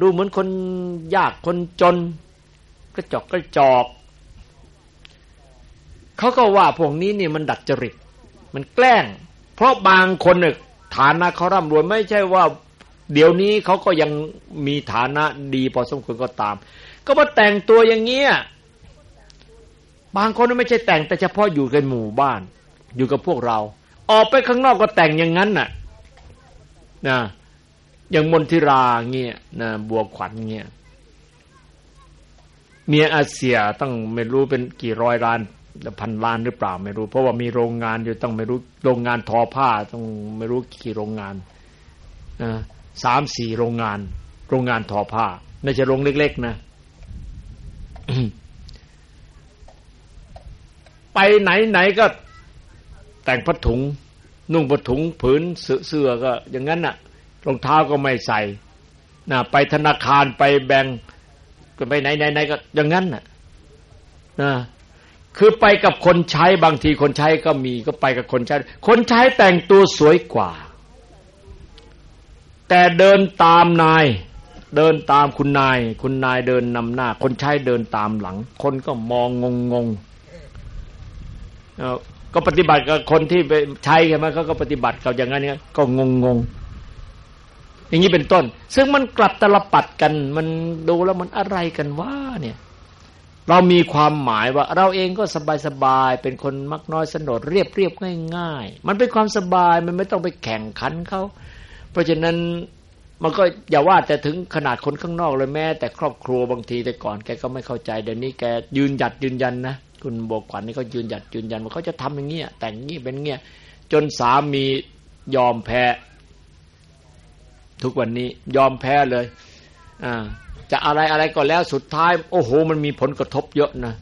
ดูเหมือนคนยากคนจนกระจอกกระจอกเขาก็ว่าพวกนี้นี่มันดัดจริต มันแกล้ง เพราะบางคนเนี่ยฐานะเขาร่ำรวยไม่ใช่ว่า เดี๋ยวนี้เขาก็ยังมีฐานะดีพอสมควรก็ตาม ก็มาแต่งตัวอย่างเงี้ยบางคนไม่ใช่แต่งแต่เฉพาะอยู่กันหมู่บ้าน อยู่กับพวกเรา ออกไปข้างนอกก็แต่งอย่างนั้นน่ะนะ อย่างมนทิราเงี้ยนะบัวขวัญเงี้ยเมียอาเซียต้องไม่รู้เป็นกี่ร้อยล้านพันล้านหรือเปล่าไม่รู้ เพราะว่ามีโรงงานอยู่ต้องไม่รู้โรงงานทอผ้าต้องไม่รู้กี่โรงงานนะสามสี่โรงงาน โรงงานทอผ้าไม่ใช่โรงเล็ก ๆ นะไปไหนไหนก็แต่งผ้าถุง นุ่งผ้าถุงผืนเสื้อก็อย่างนั้นน่ะ รองเท้าก็ไม่ใส่นะไปธนาคารไปแบงก์ก็ไปไหนไหนไหนก็อย่างนั้นน่ะนะคือไปกับคนใช้บางทีคนใช้ก็มีก็ไปกับคนใช้ คนใช้แต่งตัวสวยกว่า แต่เดินตามนาย เดินตามคุณนาย คุณนายเดินนำหน้า คนใช้เดินตามหลัง คนก็มองงงงก็ปฏิบัติกับคนที่ไปใช้ใช่ไหมเขาก็ปฏิบัติกับอย่างนั้นเนี่ยก็งงงง อย่างนี้เป็นต้น ซึ่งมันกลับตลปัดกัน มันดูแล้วมันอะไรกันว่าเนี่ย เรามีความหมายว่า เราเองก็สบายสบายเป็นคนมักน้อยสนดเรียบเรียบง่าย ๆ มันเป็นความสบายมันไม่ต้องไปแข่งขันเขาเพราะฉะนั้นมันก็อย่าว่าแต่ถึงขนาดคนข้างนอกเลยแม้ แต่ครอบครัวบางทีแต่ก่อนแกก็ไม่เข้าใจเดี๋ยวนี้แกยืนหยัดยืนยันนะคุณโบกขวัญนี่เขายืนหยัดยืนยันว่าเขาจะทำอย่างเงี้ยแต่งงี้เป็นเงี้ยจนสามียอมแพ้ ทุกวันนี้ยอมแพ้เลยอ่าจะอะไรอะไรก็แล้วสุดท้าย โอ้โห มันมีผลกระทบเยอะนะ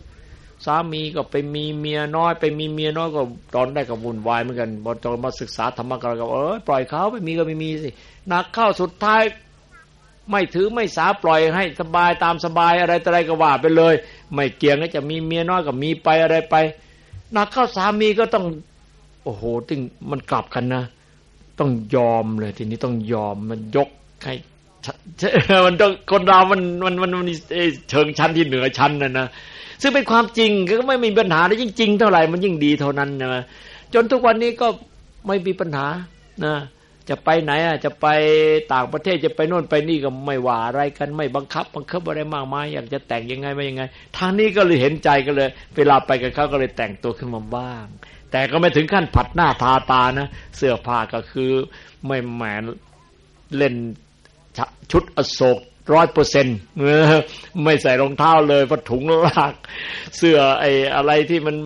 สามีก็ไปมีเมียน้อย ไปมีเมียน้อยก็ตอนได้กับวุ่นวายเหมือนกันพอตอมาศึกษาธรรมะกันก็เออปล่อยเขาไปมีก็ไม่มีสิหนักเข้าสุดท้าย ไม่ถือไม่สาปล่อยให้สบายตามสบายอะไรอะไรก็ว่าไปเลย ไม่เกี่ยงจะมีเมียน้อยก็มีไปอะไรไปหนักเข้าสามีก็ต้อง โอ้โหตึงมันกลับกันนะ ต้องยอมเลยทีนี้ต้องยอมมันยกให้มันต้องคนเรามันมันมันมันเชิงชั้นที่เหนือชั้นนะนะซึ่งเป็นความจริงก็ไม่มีปัญหาแล้วยิ่งจริงเท่าไหร่มันยิ่งดีเท่านั้นนะจนทุกวันนี้ก็ไม่มีปัญหานะจะไปไหนอะจะไปต่างประเทศจะไปโน่นไปนี่ก็ไม่ว่าอะไรกันไม่บังคับ บังคับอะไรมากมายอยากจะแต่งยังไงไม่ยังไง ทางนี้ก็เลยเห็นใจกันเลย เวลาไปกับเขาก็เลยแต่งตัวขึ้นมาบ้าง แต่ก็ไม่ถึงขั้นผัดหน้าทาตานะเสื้อผ้าก็คือไม่แหมเล่นชุดอโศกร้อยเปอร์เซ็นต์ไม่ใส่รองเท้าเลยผ้าถุงลาก เสื้อไอ้อะไรที่มัน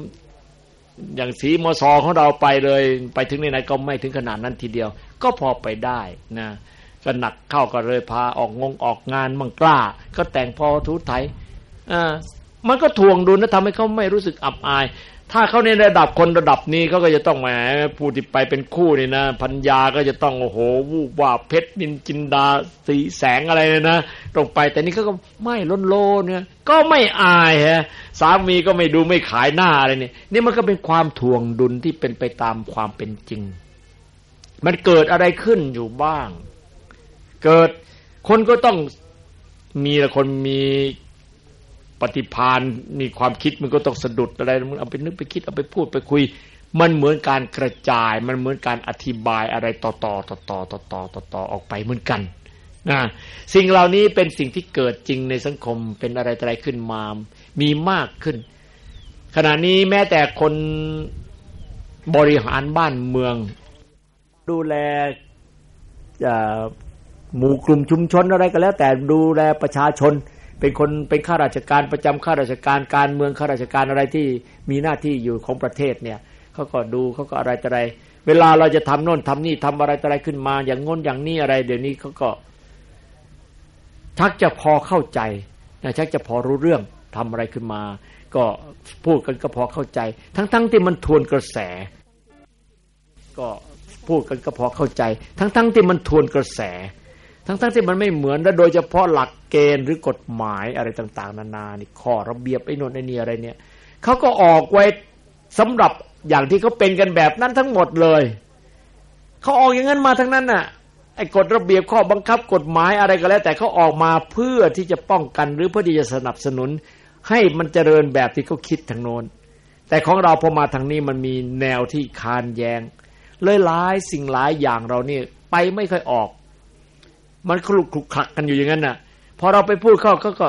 อย่างสีมอซอของเราไปเลย ไปถึงไหนก็ไม่ถึงขนาดนั้นทีเดียว ก็พอไปได้นะก็หนักเข้าก็เลยพาออกงงออกงานมั่งกล้า ก็แต่งพอทุไทยอ่า มันก็ทวงดุลนะทำให้เขาไม่รู้สึกอับอาย ถ้าเขาในระดับคนระดับนี้เขาก็จะต้องแหมผู้ที่ไปเป็นคู่นี่นะพัญญาก็จะต้องโอ้โหวูบว่าเพชรนินจินดาสีแสงอะไรเลยนะตรงไปแต่นี่เขาก็ไม่ล้นโลเนี่ยก็ไม่อายฮะสามีก็ไม่ดูไม่ขายหน้าอะไรนี่นี่มันก็เป็นความทวงดุลที่เป็นไปตามความเป็นจริง มันเกิดอะไรขึ้นอยู่บ้าง เกิดคนก็ต้องมีละคนมี ปฏิพานมีความคิดมันก็ต้องสะดุดอะไรมันเอาไปนึกไปคิดเอาไปพูดไปคุย มันเหมือนการกระจาย มันเหมือนการอธิบายอะไรต่อต่อต่อต่อต่อต่อต่อต่อออกไปเหมือนกันนะสิ่งเหล่านี้เป็นสิ่งที่เกิดจริงในสังคมเป็นอะไรอะไรขึ้นมา มีมากขึ้น ขณะนี้แม้แต่คนบริหารบ้านเมือง ดูแลหมู่กลุ่มชุมชนอะไรก็แล้ว แต่ดูแลประชาชน เป็นคนเป็นข้าราชการประจำข้าราชการการเมืองข้าราชการอะไรที่มีหน้าที่อยู่ของประเทศเนี่ยเขาก็ดูเขาก็อะไรอะไร เวลาเราจะทำโน่นทำนี่ทำอะไรอะไรขึ้นมา อย่างง้นอย่างนี้อะไร เดี๋ยวนี้เขาก็ ชักจะพอเข้าใจนะชักจะพอรู้เรื่องทำอะไรขึ้นมา ก็พูดกันก็พอเข้าใจ ทั้งๆทที่มันทวนกระแส ก็พูดกันก็พอเข้าใจ ทั้งๆทที่มันทวนกระแส ทั้งๆทที่มันไม่เหมือนและโดยเฉพาะหลักเกณฑ์หรือกฎหมายอะไรต่าง ๆ นานานี่ข้อระเบียบไอ้นนไอ้นี่อะไรเนี่ยเขาก็ออกไว้สำหรับอย่างที่เขาเป็นกันแบบนั้นทั้งหมดเลยเขาออกอย่างนั้นมาทั้งนั้นน่ะไอ้กฎระเบียบข้อบังคับกฎหมายอะไรก็แล้ว แต่เขาออกมาเพื่อที่จะป้องกันหรือเพื่อที่จะสนับสนุน ให้มันเจริญแบบที่เขาคิดทางโน้นแต่ของเราพอมาทางนี้มันมีแนวที่คานแยงเลยหลายสิ่งหลายอย่างเราเนี่ยไปไม่ค่อยออก มันคลุกคลุกคลักกันอยู่อย่างนั้นน่ะพอเราไปพูดเข้าก็ก็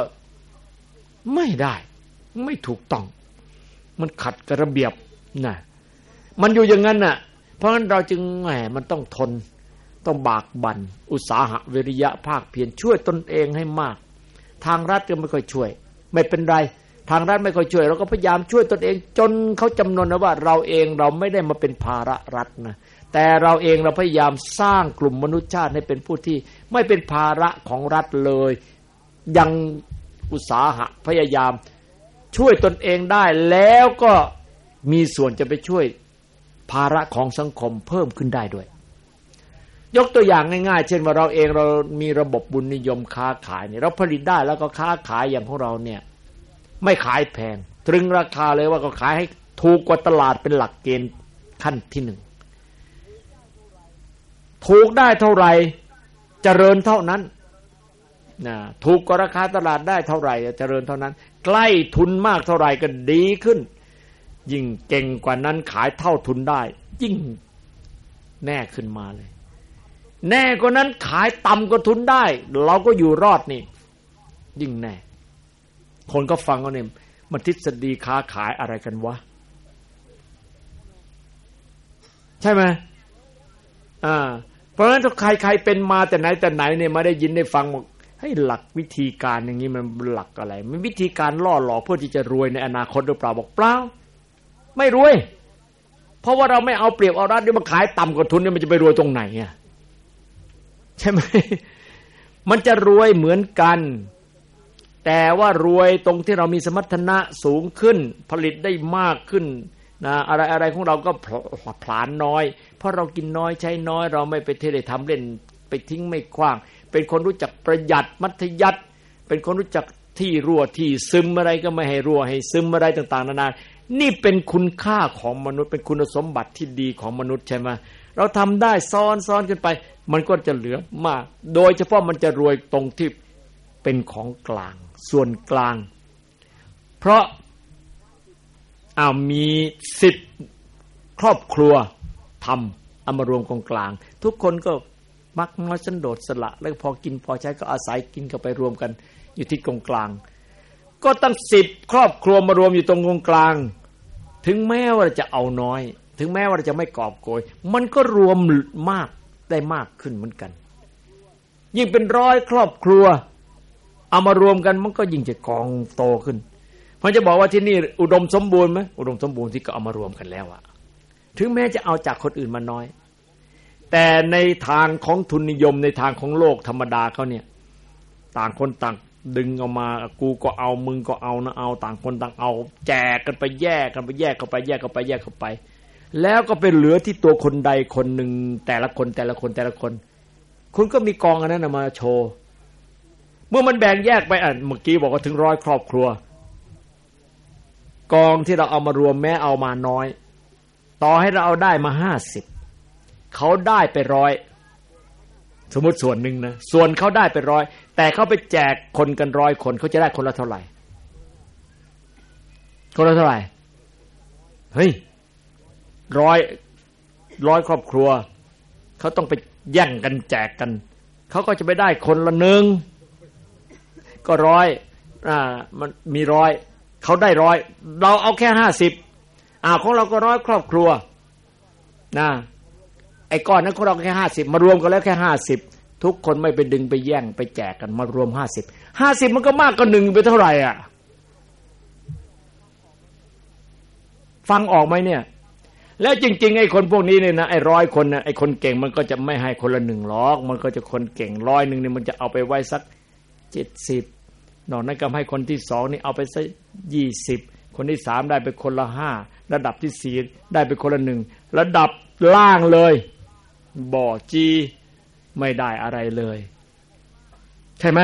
ไม่ได้ ไม่ถูกต้อง มันขัดกระเบียบน่ะมันอยู่อย่างนั้นน่ะ เพราะฉะนั้นเราจึงแหมมันต้องทน ต้องบากบัน่นอุตสาหะวิริยะภาคเพียรช่วยตนเองให้มาก ทางรัฐก็ไม่ค่อยช่วย ไม่เป็นไร ทางรัฐไม่ค่อยช่วย เราก็พยายามช่วยตนเอง จนเขาจำนวนนะว่า เราเองเราไม่ได้มาเป็นภาระรัฐนะ แต่เราเองเราพยายามสร้างกลุ่มมนุษยชาติให้เป็นผู้ที่ไม่เป็นภาระของรัฐเลย ยังอุตสาหะพยายามช่วยตนเองได้แล้วก็มีส่วนจะไปช่วยภาระของสังคมเพิ่มขึ้นได้ด้วย ยกตัวอย่างง่ายๆ เช่นว่าเราเองเรามีระบบบุญนิยมค้าขายเนี่ยเราผลิตได้แล้วก็ค้าขายอย่างของเราเนี่ยไม่ขายแพง ตรึงราคาเลยว่าก็ขายให้ถูกกว่าตลาดเป็นหลักเกณฑ์ขั้นที่หนึ่ง ถูกได้เท่าไหร่เจริญเท่านั้นนะถูกกว่าราคาตลาดได้เท่าไหร่เจริญเท่านั้น ใกล้ทุนมากเท่าไหร่ก็ดีขึ้น ยิ่งเก่งกว่านั้นขายเท่าทุนได้ ยิ่งแน่ขึ้นมาเลย แน่กว่านั้นขายต่ำกว่าทุนได้ เราก็อยู่รอดนี่ ยิ่งแน่ คนก็ฟังก็เนี่ยมันทฤษฎีค้าขายอะไรกันวะ ใช่ไหมอ่า ราะฉะนั้นถ้าใครใครเป็นมาแต่ไหนแต่ไหนเนี่ยมาได้ยินได้ฟังบอกให้หลักวิธีการอย่างนี้มันหลักอะไร มันวิธีการล่อหลอกเพื่อที่จะรวยในอนาคตหรือเปล่าบอกเปล่าไม่รวย เพราะว่าเราไม่เอาเปรียบเอารัดเดี๋ยวมาขายต่ำกว่าทุนเนี่ยมันจะไปรวยตรงไหนอะใช่ไหมมันจะรวยเหมือนกัน แต่ว่ารวยตรงที่เรามีสมรรถนะสูงขึ้น ผลิตได้มากขึ้น นะอะไรอะไรของเราก็ผลานน้อย เพราะเรากินน้อยใช้น้อย เราไม่ไปเทเลทำเล่นไปทิ้งไม่คว้าง เป็นคนรู้จักประหยัดมัธยัติเป็นคนรู้จักที่รั่วที่ซึมอะไรก็ไม่ให้รั่วให้ซึมอะไรต่างๆนานา นี่เป็นคุณค่าของมนุษย์ เป็นคุณสมบัติที่ดีของมนุษย์ใช่ไหมเราทำได้ซ้อนซ้อนขึ้นไป มันก็จะเหลือมาก โดยเฉพาะมันจะรวยตรงที่เป็นของกลาง ส่วนกลาง เพราะ อ้าวมีสิบครอบครัวทำเอามารวมกองกลาง ทุกคนก็มักน้อยสันโดษสละ แล้วพอกินพอใช้ก็อาศัยกินกันไปรวมกัน อยู่ที่กองกลาง ก็ตั้งสิบครอบครัวมารวมอยู่ตรงกองกลาง ถึงแม้ว่าจะเอาน้อย ถึงแม้ว่าจะไม่กอบโกย มันก็รวมมากได้มากขึ้นเหมือนกัน ยิ่งเป็นร้อยครอบครัว เอามารวมกันมันก็ยิ่งจะกองโตขึ้น มันจะบอกว่าที่นี่อุดมสมบูรณ์ไหมอุดมสมบูรณ์ที่ก็เอามารวมกันแล้วอะถึงแม้จะเอาจากคนอื่นมาน้อย แต่ในทางของทุนนิยมในทางของโลกธรรมดาเขาเนี่ย ต่างคนต่างดึงออกมากูก็เอามึงก็เอานะเอา ต่างคนต่างเอา แจกกันไปแยกกันไปแยกเข้าไปแยกเข้าไปแยกเข้าไป แล้วก็เป็นเหลือที่ตัวคนใดคนหนึ่งแต่ละคนแต่ละคนแต่ละคน คุณก็มีกองอันนั้นมาโชว์ เมื่อมันแบ่งแยกไปอะเมื่อกี้บอกว่าถึงร้อยครอบครัว กองที่เราเอามารวมแม้เอามาน้อย ต่อให้เราเอาได้มาห้าสิบเขาได้ไปร้อยสมมติส่วนหนึ่งนะส่วนเขาได้ไปร้อย แต่เขาไปแจกคนกันร้อยคนเขาจะได้คนละเท่าไหร่ คนละเท่าไหร่เฮ้ยร้อยร้อยครอบครัวเขาต้องไปแย่งกันแจกกันเขาก็จะไปได้คนละหนึ่งก็ร้อยอ่ามันมีร้อย เขาได้ร้อยเราเอาแค่ห้าสิบอ่าของเราก็ร้อยครอบครัวนะไอ้ก้อนนั้นของเราแค่ห้าสิบมารวมกันแล้วแค่ห้าสิบทุกคนไม่ไปดึงไปแย่งไปแจกกันมารวมห้าสิบห้าสิบมันก็มากกว่าหนึ่งไปเท่าไหร่อะ ฟังออกไหมเนี่ย แล้วจริง ๆ ไอ้คนพวกนี้เนี่ยนะไอ้ร้อยคนนะไอ้คนเก่งมันก็จะไม่ให้คนละหนึ่งล็อกมันก็จะคนเก่งร้อยหนึ่งเนี่ยมันจะเอาไปไว้สักเจ็ดสิบนอกนั้นก็ให้คนที่สองนี่เอาไปสัก ยี่สิบคนที่สามได้ไปคนละห้าระดับที่สี่ได้ไปคนละหนึ่งระดับล่างเลย บ่อจีไม่ได้อะไรเลย ใช่ไหม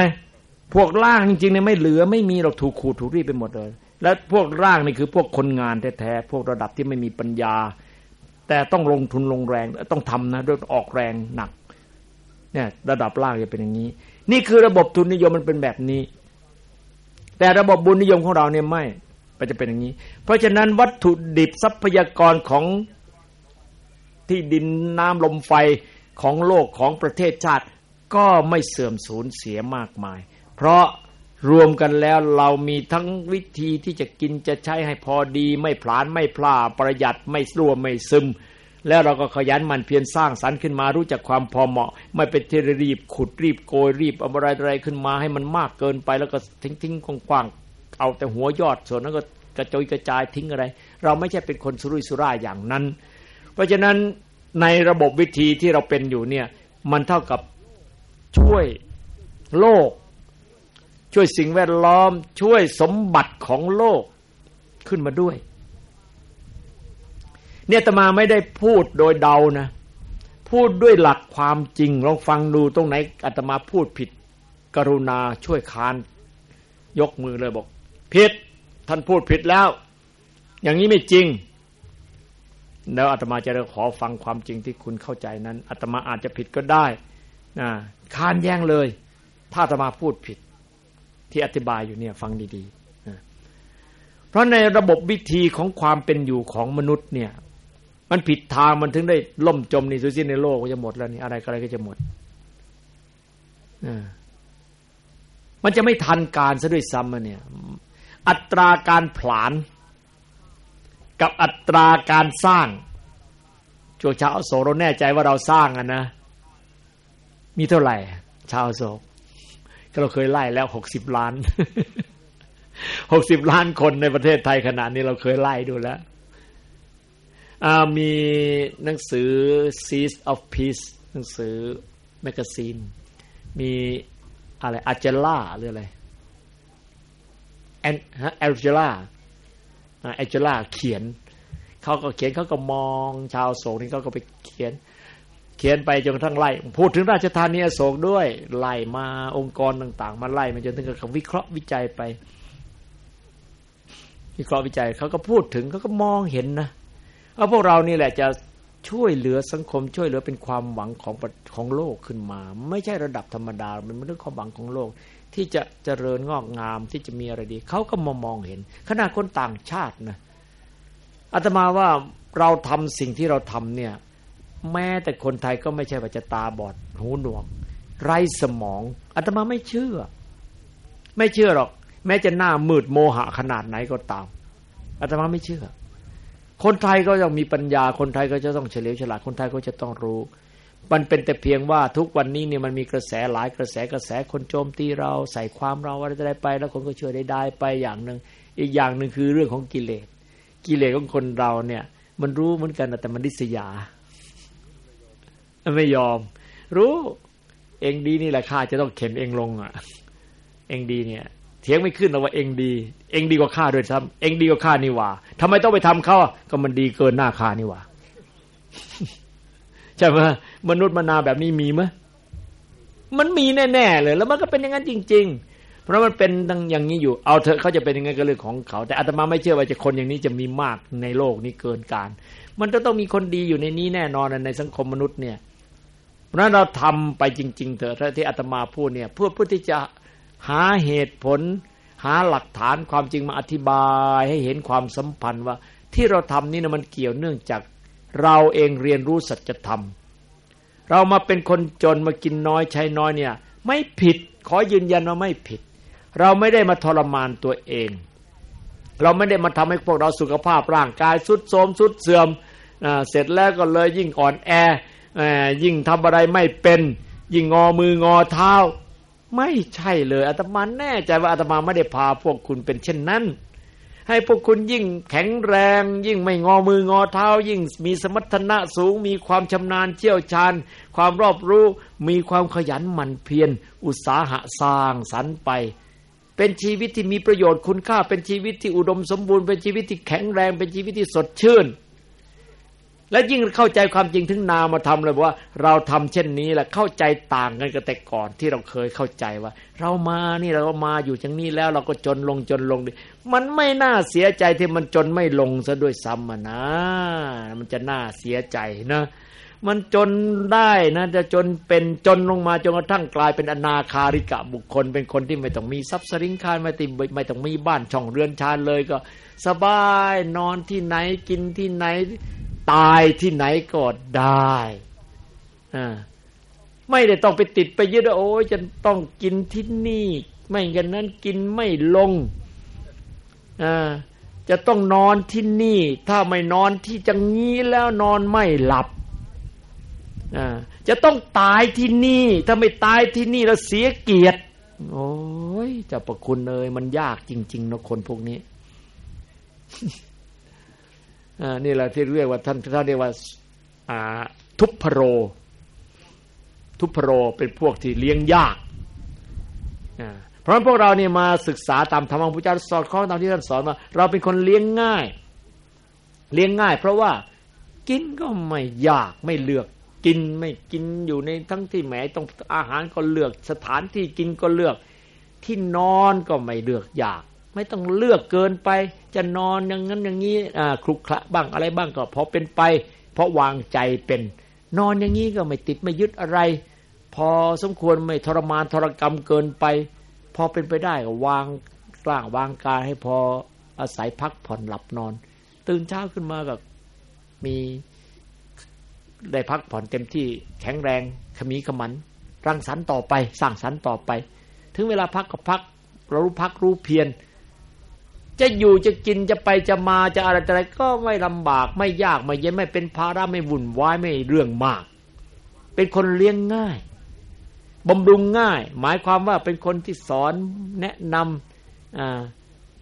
พวกล่างจริงๆเนี่ยไม่เหลือไม่มีหรอกถูกขูดถูกรีดไปหมดเลย และพวกร่างนี่คือพวกคนงานแท้ๆพวกระดับที่ไม่มีปัญญา แต่ต้องลงทุนลงแรง ต้องทำนะด้วยออกแรงหนัก เนี่ย ระดับล่างจะเป็นอย่างนี้ นี่คือระบบทุนนิยมมันเป็นแบบนี้ แต่ระบบบุญนิยมของเราเนี่ยไม่ไปจะเป็นอย่างนี้ เพราะฉะนั้นวัตถุดิบทรัพยากรของที่ดินน้ำลมไฟของโลกของประเทศชาติ ก็ไม่เสื่อมสูญเสียมากมาย เพราะรวมกันแล้วเรามีทั้งวิธีที่จะกินจะใช้ให้พอดี ไม่พลานไม่พลาประหยัดไม่รั่วไม่ซึม แล้วเราก็ขยันมันเพียรสร้างสรรค์ขึ้นมารู้จักความพอเหมาะ ไม่เป็นที่รีบขุดรีบโกยรีบเอาอะไรอะไรขึ้นมาให้มันมากเกินไป แล้วก็ทิ้งทิ้งกว้างๆเอาแต่หัวยอดส่วนนั้นก็กระจยกระจายทิ้งอะไร เราไม่ใช่เป็นคนสุรุ่ยสุร่ายอย่างนั้น เพราะฉะนั้นในระบบวิธีที่เราเป็นอยู่เนี่ยมันเท่ากับช่วยโลก ช่วยสิ่งแวดล้อม ช่วยสมบัติของโลกขึ้นมาด้วย เนี่ยตมาไม่ได้พูดโดยเดานะ พูดด้วยหลักความจริงลองฟังดูตรงไหนอาตมาพูดผิด กรุณาช่วยคาน ยกมือเลยบอกผิดท่านพูดผิดแล้ว อย่างนี้ไม่จริง แล้วอาตมาจะขอฟังความจริงที่คุณเข้าใจนั้นอาตมาอาจจะผิดก็ได้นะคานแย้งเลย ถ้าอาตมาพูดผิด ที่อธิบายอยู่เนี่ย ฟังดีๆเพราะในระบบวิธีของความเป็นอยู่ของมนุษย์เนี่ย มันผิดทางมันถึงได้ล่มจมนี่สุสิ้นในโลกก็จะหมดแล้วนี่อะไรก็อะไรก็จะหมดมันจะไม่ทันการซะด้วยซ้ำเนี่ย อัตราการผลาน กับอัตราการสร้างจวกชาวโศกเราแน่ใจว่าเราสร้างอะนะ มีเท่าไหร่ ชาวโศกก็เราเคยไล่แล้วหกสิบล้านหกสิบล้านคนในประเทศไทยขนาดนี้เราเคยไล่ดูแล้ว มีหนังสือ Seeds of Peace หนังสือ magazine มีอะไรอาเจล่าหรืออะไรแอนแอลเจล่าแอลเจล่าเขียน เขาก็เขียนเขาก็มองชาวโศกนี่เขาก็ไปเขียน เขียนไปจนกระทั่งไล่ พูดถึงราชธานีอโศกด้วย ไล่มาองค์กรต่าง ๆ มาไล่มาจนถึงกับวิเคราะห์วิจัยไปวิเคราะห์วิจัยเขาก็พูดถึงเขาก็มองเห็นนะ ว่าพวกเรานี่แหละจะช่วยเหลือสังคมช่วยเหลือเป็นความหวังของของโลกขึ้นมา ไม่ใช่ระดับธรรมดา มันเป็นเรื่องความหวังของโลก ที่จะเจริญงอกงามที่จะมีอะไรดี เขาก็มามองเห็นขณะคนต่างชาตินะอาตมาว่าเราทำสิ่งที่เราทำเนี่ย แม้แต่คนไทยก็ไม่ใช่ว่าจะตาบอดหูหนวก ไร้สมองอาตมาไม่เชื่อ ไม่เชื่อหรอก แม้จะหน้ามืดโมหะขนาดไหนก็ตามอาตมาไม่เชื่อ คนไทยก็ต้องมีปัญญา คนไทยก็จะต้องเฉลียวฉลาด คนไทยก็จะต้องรู้ มันเป็นแต่เพียงว่าทุกวันนี้เนี่ยมันมีกระแสหลายกระแสกระแสคนโจมตีเราใส่ความเราอะไรอะไรไป แล้วคนก็ช่วยได้ได้ไปอย่างหนึ่งอีกอย่างหนึ่งคือเรื่องของกิเลส กิเลสของคนเราเนี่ย มันรู้เหมือนกันแต่มันดิษยา ไม่ยอม รู้ เองดีนี่แหละข้าจะต้องเข็นเองลงอะ เองดีเนี่ย เถียงไม่ขึ้นหรอกว่าเองดี เองดีกว่าข้าด้วยซ้ำเองดีกว่าข้านี่ว่าทำไมต้องไปทำเขาก็มันดีเกินหน้าข้านี่ว่าใช่ไหมมนุษย์มนาแบบนี้มีไหมมันมีแน่ๆเลย แล้วมันก็เป็นอย่างนั้นจริง ๆ เพราะมันเป็นดังอย่างนี้อยู่ เอาเถอะเขาจะเป็นยังไงก็เรื่องของเขา แต่อาตมาไม่เชื่อว่าจะคนอย่างนี้จะมีมากในโลกนี้เกินการ มันจะต้องมีคนดีอยู่ในนี้แน่นอนในสังคมมนุษย์เนี่ย เพราะนั้นเราทำไปจริง ๆ เถอะที่อาตมาพูดเนี่ยเพื่อเพื่อที่จะ หาเหตุผล หาหลักฐานความจริงมาอธิบายให้เห็นความสัมพันธ์ว่า ที่เราทำนี่นะมันเกี่ยวเนื่องจาก เราเองเรียนรู้สัจธรรม เรามาเป็นคนจนมากินน้อยใช้น้อยเนี่ย ไม่ผิดขอยืนยันว่าไม่ผิด เราไม่ได้มาทรมานตัวเอง เราไม่ได้มาทำให้พวกเราสุขภาพร่างกายสุดโทรมสุดเสื่อมเสร็จแล้วก็เลยยิ่งอ่อนแอยิ่งทำอะไรไม่เป็น ยิ่งงอมืองอเท้า ไม่ใช่เลยอาตมาแน่ใจว่าอาตมาไม่ได้พาพวกคุณเป็นเช่นนั้น ให้พวกคุณยิ่งแข็งแรง ยิ่งไม่งอมืองอเท้า ยิ่งมีสมรรถนะสูง มีความชำนาญเชี่ยวชาญ ความรอบรู้ มีความขยันหมั่นเพียรอุตสาหะสร้างสรรค์ไป เป็นชีวิตที่มีประโยชน์คุณค่า เป็นชีวิตที่อุดมสมบูรณ์เป็นชีวิตที่แข็งแรง เป็นชีวิตที่สดชื่น และยิ่งเข้าใจความจริงถึงนามาทำเลยว่า เราทำเช่นนี้แหละเข้าใจต่างกันกับแต่ก่อนที่เราเคยเข้าใจว่า เรามานี่เรามาอยู่อย่างนี้แล้วเราก็จนลงจนลงดิมันไม่น่าเสียใจที่มันจนไม่ลงซะด้วยซ้ำนะ มันจะน่าเสียใจนะมันจนได้นะจะจนเป็นจนลงมาจนกระทั่งกลายเป็นอนาคาริกะบุคคล เป็นคนที่ไม่ต้องมีทรัพย์สินคารไม่ติไม่ต้องมีบ้านช่องเรือนชานเลยก็ สบายนอนที่ไหนกินที่ไหน ตายที่ไหนก็ได้อ่าไม่ได้ต้องไปติดไปยึดโอ้ยจะต้องกินที่นี่ ไม่งั้นนั้นกินไม่ลงจะต้องนอนที่นี่ ถ้าไม่นอนที่จังงี้แล้วนอนไม่หลับจะต้องตายที่นี่ ถ้าไม่ตายที่นี่แล้วเสียเกียรติโอ้ยจะประคุณเอยมันยากจริง ๆนะคนพวกนี้ นี่แหละที่เรียกว่าท่านท่านเรียกว่าทุพพโร ทุพพโรเป็นพวกที่เลี้ยงยากเพราะฉะนั้นพวกเราเนี่ยมาศึกษาตามธรรมของพระเจ้าสอนข้อตามที่ท่านสอนมาเราเป็นคนเลี้ยงง่าย เลี้ยงง่าย เพราะว่ากินก็ไม่ยากไม่เลือกกินไม่กินอยู่ในทั้งที่แหมต้องอาหารก็เลือกสถานที่กินก็เลือก ที่นอนก็ไม่เลือกยาก ไม่ต้องเลือกเกินไป จะนอนอย่างนั้นอย่างนี้คลุกคละบ้างอะไรบ้างก็พอเป็นไป เพราะวางใจเป็น นอนอย่างนี้ก็ไม่ติดไม่ยึดอะไร พอสมควรไม่ทรมานทรกรรมเกินไป พอเป็นไปได้ก็วางกลางวางกายให้พออาศัยพักผ่อนหลับนอน ตื่นเช้าขึ้นมาก็มีได้พักผ่อนเต็มที่แข็งแรงขมีขมัน รังสรรค์ต่อไปสร้างสรรค์ต่อไป ถึงเวลาพักก็พัก เรารู้พักรู้เพียร จะอยู่จะกินจะไปจะมาจะอะไรอะไรก็ไม่ลำบากไม่ยากไม่เย็นไม่เป็นภาระไม่วุ่นวายไม่เรื่องมาก เป็นคนเลี้ยงง่ายบำรุงง่าย หมายความว่าเป็นคนที่สอนแนะนำอ่า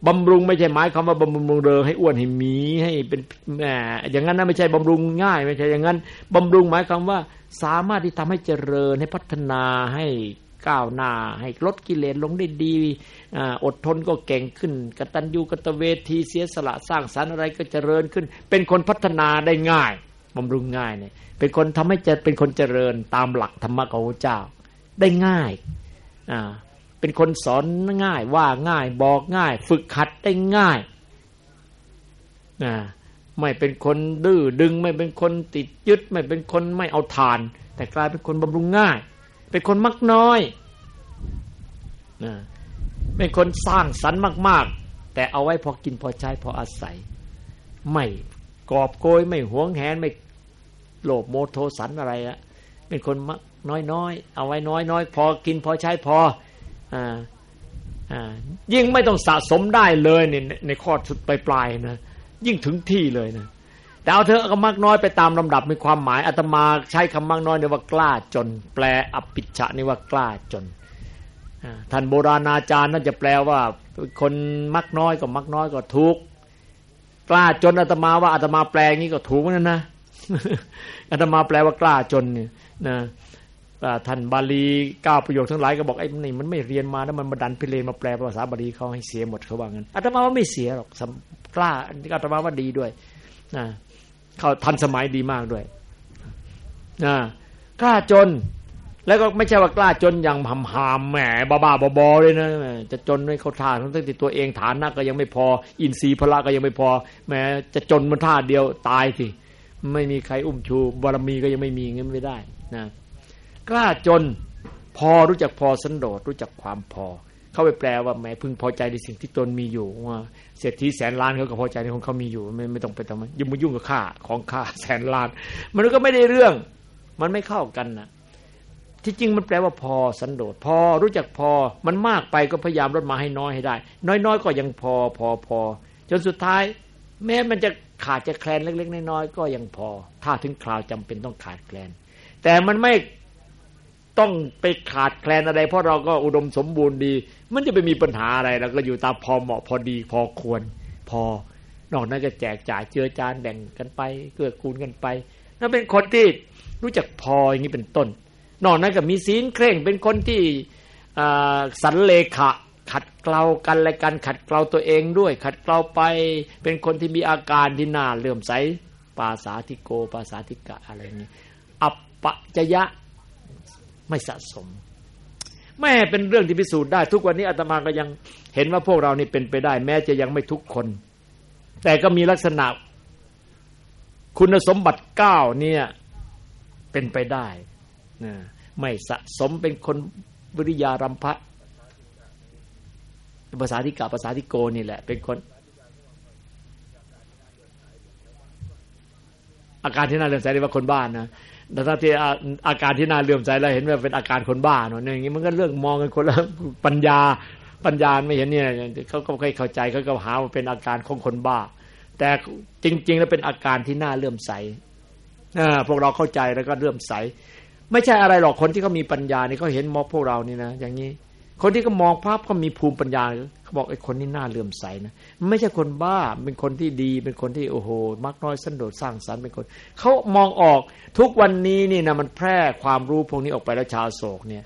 บำรุงไม่ใช่หมายความว่าบำรุงเรือให้อ้วนให้มีให้เป็นแหมอย่างนั้นนะไม่ใช่บำรุงง่าย ไม่ใช่อย่างนั้นบำรุงหมายความว่าสามารถที่ทำให้เจริญให้พัฒนาให้ ก้าวหน้า ให้ลดกิเลสลงได้ดีอดทนก็เก่งขึ้น กตัญญูกตเวทีเสียสละสร้างสรรค์อะไรก็เจริญขึ้น เป็นคนพัฒนาได้ง่ายบำรุงง่ายเนี่ยเป็นคนทำให้จะเป็นคนเจริญตามหลักธรรมะของพระเจ้าได้ง่ายอ่าเป็นคนสอนง่ายว่าง่ายบอกง่าย ฝึกขัดได้ง่ายอ่าไม่เป็นคนดื้อดึง ไม่เป็นคนติดยึด ไม่เป็นคนไม่เอาทาน แต่กลายเป็นคนบำรุงง่าย เป็นคนมักน้อยนะเป็นคนสร้างสรรค์มาก ๆ แต่เอาไว้พอกินพอใช้พออาศัย ไม่กอบโกยไม่หวงแหนไม่โลภโมโทสันอะไรอะเป็นคนมักน้อยๆ เอาไว้น้อยๆ พอกินพอใช้พออ่าอ่ายิ่งไม่ต้องสะสมได้เลยในในข้อสุดปลายๆนะยิ่งถึงที่เลยนะ แต่เอาเธอก็มักน้อยไปตามลำดับมีความหมายอาตมาใช้คำมักน้อยเนี่ยว่ากล้าจน แปลอภิชะนี่ว่ากล้าจนท่านโบราณอาจารย์นั่นจะแปลว่า คนมักน้อยก็มักน้อยก็ถูกกล้าจนอาตมาว่าอาตมาแปลงี้ก็ถูกนั่นนะอาตมาแปลว่ากล้าจนเนี่ยนะท่านบาลีก้าประโยคทั้งหลายก็บอกไอ้นี่มันไม่เรียนมาแล้วมันมาดันพิเรนมาแปลภาษาบาลีเขาให้เสียหมดเขาว่างั้นอาตมาว่าไม่เสียหรอกกล้าอาตมาว่าดีด้วยนะ เขาทันสมัยดีมากด้วยนะกล้าจน แล้วก็ไม่ใช่ว่ากล้าจนอย่างหำหามแหมบ้าๆบอๆเลยนะจะจนไม่เขาท่าทั้งที่ตัวเองฐานะก็ยังไม่พอ อินทรีย์พละก็ยังไม่พอแหมจะจนมันท่าเดียวตายสิไม่มีใครอุ้มชูบารมีก็ยังไม่มีเงี้ยไม่ได้นะกล้าจนพอรู้จักพอสันโดษรู้จักความพอ เข้าไปแปลว่าแหมพึงพอใจในสิ่งที่ตนมีอยู่ว่า ศรษฐีแสนล้านเขาก็พอใจในของเขามีอยู่ไม่ไม่ต้องไปทำมันยุ่งมายุ่งกับข้าของข้าแสนล้าน มันก็ไม่ได้เรื่อง มันไม่เข้ากันนะที่จริงมันแปลว่าพอสันโดษพอรู้จักพอมันมากไปก็พยายามลดมาให้น้อยให้ได้ น้อยๆ ก็ยังพอพอพอจนสุดท้าย แม้มันจะขาดจะแคลนเล็ก ๆ น้อยๆก็ยังพอ ถ้าถึงคราวจำเป็นต้องขาดแคลน แต่มันไม่ ต้องไปขาดแคลนอะไร เพราะเราก็อุดมสมบูรณ์ดี มันจะไปมีปัญหาอะไรเราก็อยู่ตามพอเหมาะพอดีพอควร พอนอกนั้นก็แจกจ่ายเจือจานแบ่งกันไป เกื้อกูลกันไปนั่นเป็นคนที่รู้จักพออย่างนี้เป็นต้น นอกนั้นก็มีศีลเคร่งเป็นคนที่สันเลขะขัดเกลากันและกันขัดเกลาตัวเองด้วย ขัดเกลาไป เป็นคนที่มีอาการที่น่าเลื่อมใสปาสาธิโกปาสาธิกะอะไรนี้อัปปะจยะ ไม่สะสม แม่เป็นเรื่องที่พิสูจน์ได้ ทุกวันนี้อาตมาก็ยังเห็นว่าพวกเรานี่เป็นไปได้ แม้จะยังไม่ทุกคน แต่ก็มีลักษณะ คุณสมบัติเก้าเนี่ย เป็นไปได้นะไม่สะสมเป็นคนวิริยารัมภะภาษาที่กาภาษาที่โกนี่แหละ เป็นคนอาการที่น่าเลื่อมใสเรียกว่าคนบ้านนะ แต่ถ้าที่อาการที่น่าเลื่อมใสเราเห็นว่าเป็นอาการคนบ้าเนาะอย่างนี้มันก็เรื่องมองกันคนละปัญญาปัญญาไม่เห็นเนี่ยเขาก็ไม่เข้าใจเขาก็หาว่าเป็นอาการของคนบ้า แต่จริง ๆ แล้วเป็นอาการที่น่าเลื่อมใสพวกเราเข้าใจแล้วก็เลื่อมใส ไม่ใช่อะไรหรอกคนที่เขามีปัญญานี่เขาเห็นมองพวกเรานี่นะอย่างนี้ คนที่ก็มองภาพก็มีภูมิปัญญาเขา บอกไอ้คนนี้น่าเลื่อมใสนะไม่ใช่คนบ้าเป็นคนที่ดี เป็นคนที่โอ้โหมักน้อยสันโดษสร้างสรรค์เป็นคนเขามองออกทุกวันนี้นี่นะมันแพร่ความรู้พวกนี้ออกไปแล้วชาวโศกเนี่ย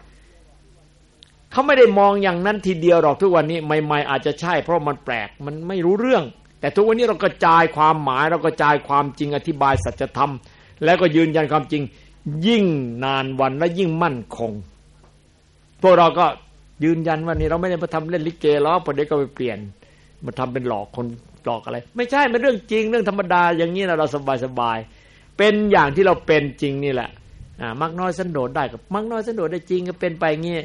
เขาไม่ได้มองอย่างนั้นทีเดียวหรอกทุกวันนี้ใหม่ๆอาจจะใช่ เพราะมันแปลกมันไม่รู้เรื่อง แต่ทุกวันนี้เรากระจายความหมาย เรากระจายความจริงอธิบายสัจธรรม แล้วก็ยืนยันความจริงยิ่งนานวันและยิ่งมั่นคง พวกเราก็ ยืนยันว่านี่เราไม่ได้มาทำเล่นลิเกล้อพอเด็กก็ไปเปลี่ยน มาทำเป็นหลอกคนหลอกอะไร ไม่ใช่เป็นเรื่องจริงเรื่องธรรมดาอย่างนี้นะเราสบายสบายเป็นอย่างที่เราเป็นจริงนี่แหละอ่ามักน้อยสันโดษได้กับมักน้อยสันโดษได้จริงก็เป็นไปงี้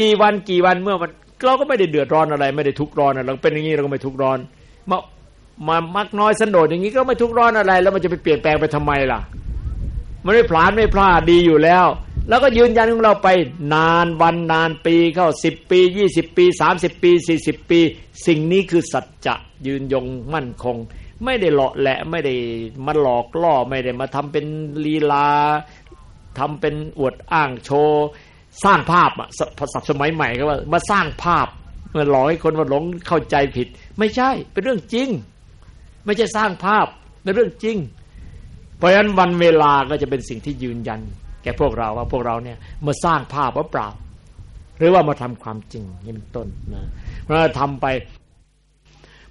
กี่วันกี่วันเมื่อมันเราก็ไม่ได้เดือดร้อนอะไร ไม่ได้ทุกข์ร้อนอะไรเราเป็นอย่างนี้เราก็ไม่ทุกข์ร้อนมามามักน้อยสันโดษอย่างนี้ก็ไม่ทุกข์ร้อนอะไร แล้วมันจะไปเปลี่ยนแปลงไปทำไมล่ะมันไม่พลาดไม่พลาดดีอยู่แล้ว แล้วก็ยืนยันของเราไปนานวันนานปีเข้าสิบปียี่สิบปีสามสิบปีสี่สิบปี สิ่งนี้คือสัจจะยืนยงมั่นคง ไม่ได้หลอกแหละไม่ได้มาหลอกล่อไม่ได้มาทำเป็นลีลาทำเป็นอวดอ้างโชว์สร้างภาพอะภาษาสมัยใหม่ก็ว่ามาสร้างภาพมาหลอกให้คนมาหลงเข้าใจผิด ไม่ใช่เป็นเรื่องจริง ไม่ใช่สร้างภาพเป็นเรื่องจริง เพราะฉะนั้นวันเวลาก็จะเป็นสิ่งที่ยืนยัน ก่พวกเราว่าพวกเราเนี่ยมาสร้างภาพว่าเปล่า หรือว่ามาทำความจริงนี่เป็นต้นนะเราทำไป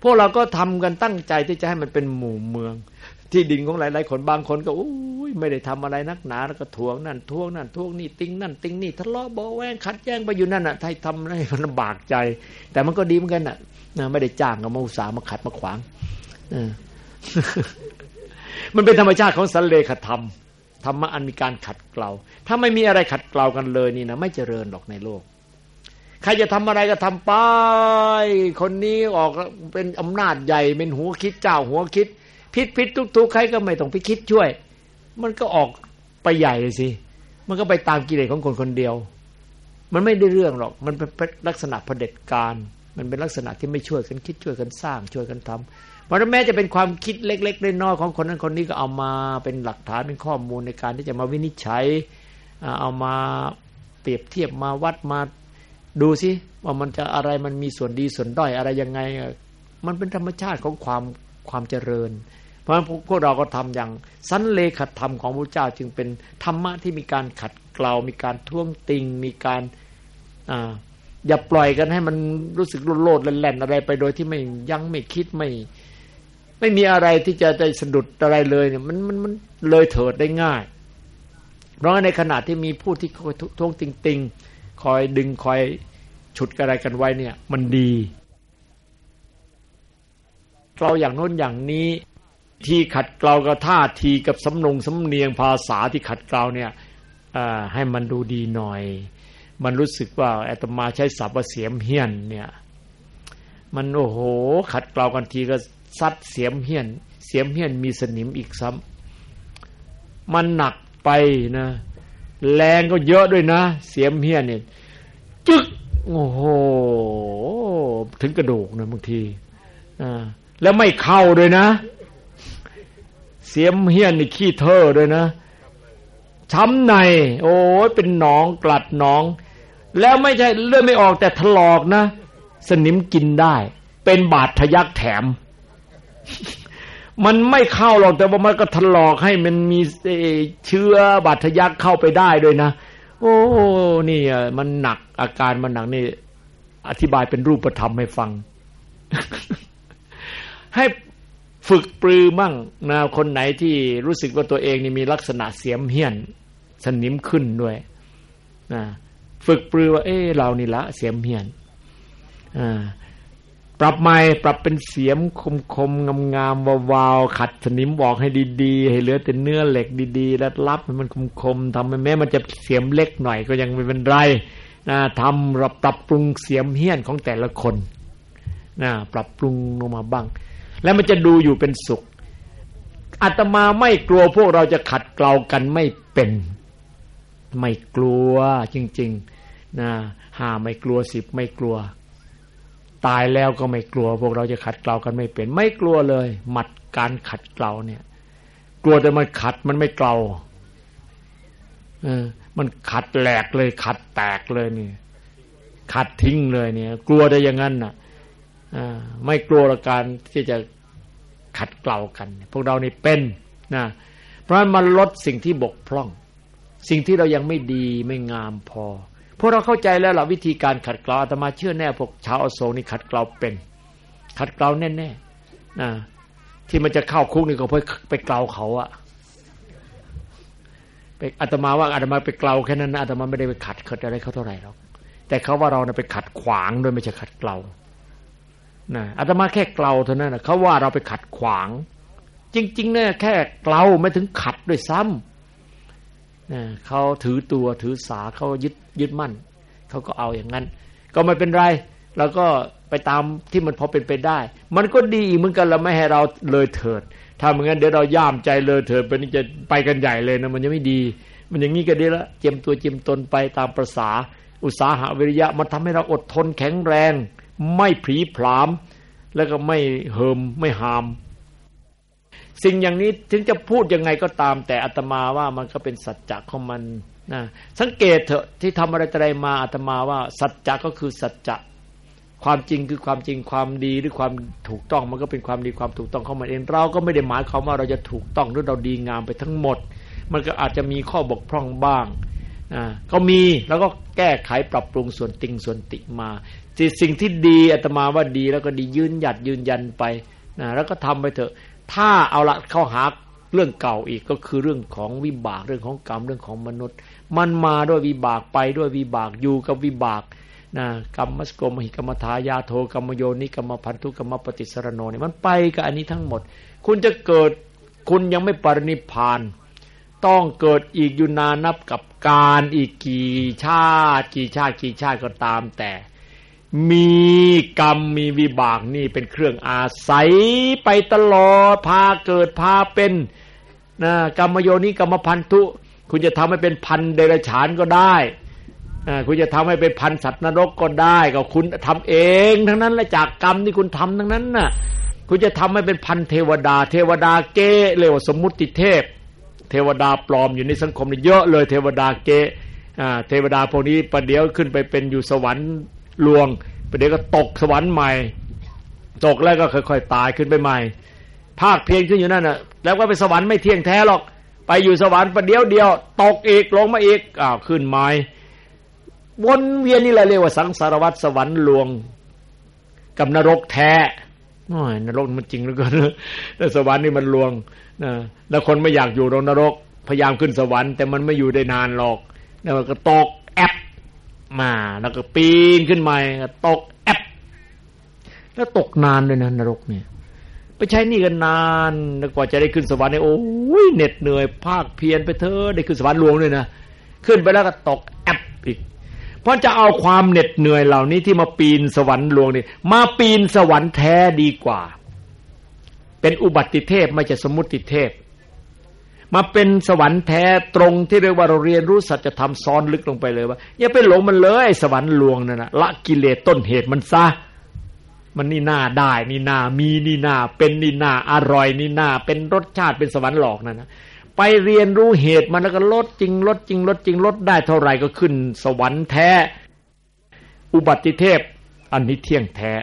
พวกเราก็ทำกันตั้งใจที่จะให้มันเป็นหมู่เมือง ที่ดินของหลาย ๆ คนบางคนก็อุ้ยไม่ได้ทำอะไรนักหนาแล้วก็ทวงนั่นทวงนั่นทวงนี่ติ้งนั่นติ้งนี่ทะเลาะเบาแวงขัดแย้งไปอยู่นั่นอะไทยทำให้มันลำบากใจ แต่มันก็ดีเหมือนกันอะนะไม่ได้จ้างกับมาอุตสาห์มาขัดมาขวางมันเป็นธรรมชาติของสันเลขธรรม ธรรมะอันมีการขัดเกลา ถ้าไม่มีอะไรขัดเกลากันเลยนี่นะไม่เจริญหรอกในโลก ใครจะทำอะไรก็ทำไป คนนี้ออกเป็นอำนาจใหญ่เป็นหัวคิดเจ้าหัวคิด พิษพิษทุกๆใครก็ไม่ต้องไปคิดช่วย มันก็ออกไปใหญ่เลยสิ มันก็ไปตามกิเลสของคนคนเดียว มันไม่ได้เรื่องหรอก มันเป็นลักษณะเผด็จการ มันเป็นลักษณะที่ไม่ช่วยกันคิดช่วยกันสร้างช่วยกันทำ เพราะแม้จะเป็นความคิดเล็กๆน้อยๆของคนนั้นคนนี้ก็เอามาเป็นหลักฐานเป็นข้อมูลในการที่จะมาวินิจฉัย เอามาเปรียบเทียบมาวัดมาดูสิว่ามันจะอะไรมันมีส่วนดีส่วนด้อยอะไรยังไง มันเป็นธรรมชาติของความความเจริญ เพราะฉะนั้นพวกเราก็ทำอย่างสันเลขธรรมของพระเจ้าจึงเป็นธรรมะที่มีการขัดเกลา มีการท่วงติง มีการอ่าอย่าปล่อยกันให้มันรู้สึกโลดแล่นอะไรไปโดยที่ไม่ยังไม่คิดไม่ ไม่มีอะไรที่จะได้สะดุดอะไรเลยเนี่ยมันมันมันเลยเถิดได้ง่าย เพราะในขณะที่มีผู้ที่คอยท้วงติงติงคอยดึงคอยฉุดอะไรกันไว้เนี่ย มันดี เราอย่างโน้นอย่างนี้ที่ขัดเกลากับท่าทีกับสำนงสำเนียงภาษาที่ขัดเกลาเนี่ยให้มันดูดีหน่อย มันรู้สึกว่าอาตมาใช้ศัพท์ว่าเสียมเฮี้ยนเนี่ย มันโอ้โห ขัดเกลากันทีก็ ซัดเสียมเฮี้ยน เสียมเฮี้ยนมีสนิมอีกซ้ำมันหนักไปนะ แรงก็เยอะด้วยนะ เสียมเฮี้ยนเนี่ยจึกโอ้โหถึงกระดูกนะบางทีอ่าแล้วไม่เข้าด้วยนะ เสียมเฮี้ยนนี่ขี้เท่อด้วยนะช้ำใน โอ้ยเป็นหนองกลัดหนอง แล้วไม่ใช่เลือดไม่ออกแต่ถลอกนะ สนิมกินได้ เป็นบาดทะยักแถม มันไม่เข้าหรอกแต่ว่ามันก็ถลอกให้มันมีเชื้อบาดทะยักเข้าไปได้ด้วยนะ โอ้นี่มันหนักอาการมันหนักนี่ อธิบายเป็นรูปธรรมให้ฟัง ให้ฝึกปรือมั่งนะคนไหนที่รู้สึกว่าตัวเองนี่มีลักษณะเสียมเฮี้ยน สนิมขึ้นด้วยนะฝึกปรือว่า เออเรานี่ละเสียมเฮี้ยนอ่า ปรับใหม่ปรับเป็นเสียมคมคมงามงามวาวๆขัดสนิมบอกให้ดีๆ ให้เหลือแต่เนื้อเหล็กดีๆ แล้วรับมันคมคมทำให้แม้มันจะเสียมเล็กหน่อยก็ยังไม่เป็นไรนะทำปรับปรุงเสียมเฮี้ยนของแต่ละคนนะปรับปรุงลงมาบ้าง แล้วมันจะดูอยู่เป็นสุขอาตมาไม่กลัวพวกเราจะขัดเกลากันไม่เป็น ไม่กลัวจริง ๆนะหาไม่กลัวสิบไม่กลัว ตายแล้วก็ไม่กลัว พวกเราจะขัดเกลากันไม่เป็น ไม่กลัวเลย หมัดการขัดเกลาเนี่ย กลัวแต่มันขัดมันไม่เกลาเออ มันขัดแหลกเลย ขัดแตกเลยนี่ขัดทิ้งเลยเนี่ย กลัวแต่อย่างนั้นน่ะไม่กลัวการที่จะขัดเกลากัน พวกเรานี่เป็นนะเพราะมันลดสิ่งที่บกพร่อง สิ่งที่เรายังไม่ดีไม่งามพอ พวกเราเข้าใจแล้วล่ะวิธีการขัดเกลาอาตมาเชื่อแน่พวกชาวอโศกนี่ขัดเกลาเป็น ขัดเกลาแน่ๆนะที่มันจะเข้าคุกนี่ก็เพื่อไปเกลาเขาอะไปอาตมาว่าอาตมาไปเกลาแค่นั้นนะอาตมาไม่ได้ไปขัดขัดอะไรเขาเท่าไหร่หรอกแต่เขาว่าเรานะไปขัดขวางโดยไม่ใช่ขัดเกลานะอาตมาแค่เกลาเท่านั้นนะเขาว่าเราไปขัดขวาง จริง ๆ เนี่ยแค่เกลาไม่ถึงขัดด้วยซ้ำนะ เขาถือตัวถือสาเขายึดยึดมั่นเขาก็เอาอย่างนั้น ก็ไม่เป็นไรเราก็ไปตามที่มันพอเป็นไปได้ มันก็ดีเหมือนกันเราไม่ให้เราเลยเถิดถ้าเหมือนกันเดี๋ยวเราย่ามใจเลยเถิดไปนี่จะไปกันใหญ่เลยนะมันยังไม่ดี มันอย่างนี้ก็ดีละเจียมตัวเจียมตนไปตามประษาอุตสาหะวิริยะมันทำให้เราอดทนแข็งแรง ไม่ผีผลาม แล้วก็ไม่เหิมไม่หาม สิ่งอย่างนี้ถึงจะพูดยังไงก็ตาม แต่อัตมาว่ามันก็เป็นสัจจะของมันนะสังเกตเถอะที่ทำอะไรอะไรมาอัตมาว่า สัจจะก็คือสัจจะความจริงคือความจริงความดีหรือความถูกต้องมันก็เป็นความดีความถูกต้องของมันเองเราก็ไม่ได้หมายความว่าเราจะถูกต้องหรือเราดีงามไปทั้งหมด มันก็อาจจะมีข้อบกพร่องบ้างอ่าก็มีแล้วก็แก้ไขปรับปรุงส่วนติงส่วนติมาสิ่งที่ดีอาตมาว่าดีแล้วก็ดียืนหยัดยืนยันไปนะแล้วก็ทำไปเถอะ ถ้าเอาละเข้าหาเรื่องเก่าอีกก็คือเรื่องของวิบากเรื่องของกรรมเรื่องของมนุษย์ มันมาด้วยวิบากไปด้วยวิบากอยู่กับวิบากนะกรรมมสโกมหิกรรมทายาโทกรรมโยนิกรรมพันธุกรรมปฏิสรโนเนี่ยมันไปกับอันนี้ทั้งหมด คุณจะเกิดคุณยังไม่ปรินิพาน ต้องเกิดอีกอยู่นานนับกับการอีกกี่ชาติ กี่ชาติกี่ชาติก็ตามแต่ มีกรรมมีวิบากนี่เป็นเครื่องอาศัยไปตลอดพาเกิดพาเป็นนะกรรมโยนิกรรมพันธุ คุณจะทำให้เป็นพันเดรัจฉานก็ได้คุณจะทำให้เป็นพันสัตว์นรกก็ได้ ก็คุณทำเองทั้งนั้นและจากกรรมที่คุณทำทั้งนั้นน่ะคุณจะทำให้เป็นพันเทวดา เทวดาเก้เรียกว่าสมมุติเทพ เทวดาปลอมอยู่ในสังคมนี่เยอะเลยเทวดาเก้เทวดาพวกนี้ประเดี๋ยวขึ้นไปเป็นอยู่สวรรค์ ลวงประเดี๋ยวก็ตกสวรรค์ใหม่ ตกแล้วก็ค่อยๆตายขึ้นไปใหม่ ภาคเพียงขึ้นอยู่นั่นน่ะ แล้วก็ไปสวรรค์ไม่เที่ยงแท้หรอก ไปอยู่สวรรค์ประเดี๋ยวเดียว ตกอีกลงมาอีกอ้าวขึ้นใหม่วนเวียนนี่แหละเรียกว่าสังสารวัตรสวรรค์ลวง กับนรกแท้น้อยนรกมันจริงหรือเกินแล้วสวรรค์นี่มันลวงนะแล้วคนไม่อยากอยู่นรก พยายามขึ้นสวรรค์แต่มันไม่อยู่ได้นานหรอก แล้วก็ตกแอบ มาแล้วก็ปีนขึ้นมาตกแอบแล้วตกนานเลยนะนรกเนี่ย ไปใช้นี่กันนานแล้วกว่าจะได้ขึ้นสวรรค์เนี่ยโอ้ยเหน็ดเหนื่อยภาคเพียรไปเถอะได้ขึ้นสวรรค์หลวงเลยนะขึ้นไปแล้วก็ตกแอบอีกเพราะจะเอาความเหน็ดเหนื่อยเหล่านี้ที่มาปีนสวรรค์หลวงนี่มาปีนสวรรค์แท้ดีกว่า เป็นอุบัติเทพไม่ใช่สมมุติเทพ มาเป็นสวรรค์แท้ตรงที่เรียกว่าเราเรียนรู้สัจธรรมซ้อนลึกลงไปเลยว่าอย่าไปหลงมันเลยสวรรค์ลวงนั่นนะละกิเลสต้นเหตุมันซะมันนี่น่าได้นี่น่ามีนี่น่าเป็นนี่น่าอร่อยนี่น่าเป็นรสชาติเป็นสวรรค์หลอกนั่นนะไปเรียนรู้เหตุมันแล้วก็ลดจริงลดจริงลดจริงลดได้เท่าไหร่ก็ขึ้น สวรรค์แท้ อุบัติเทพอันนี้เที่ยงแท้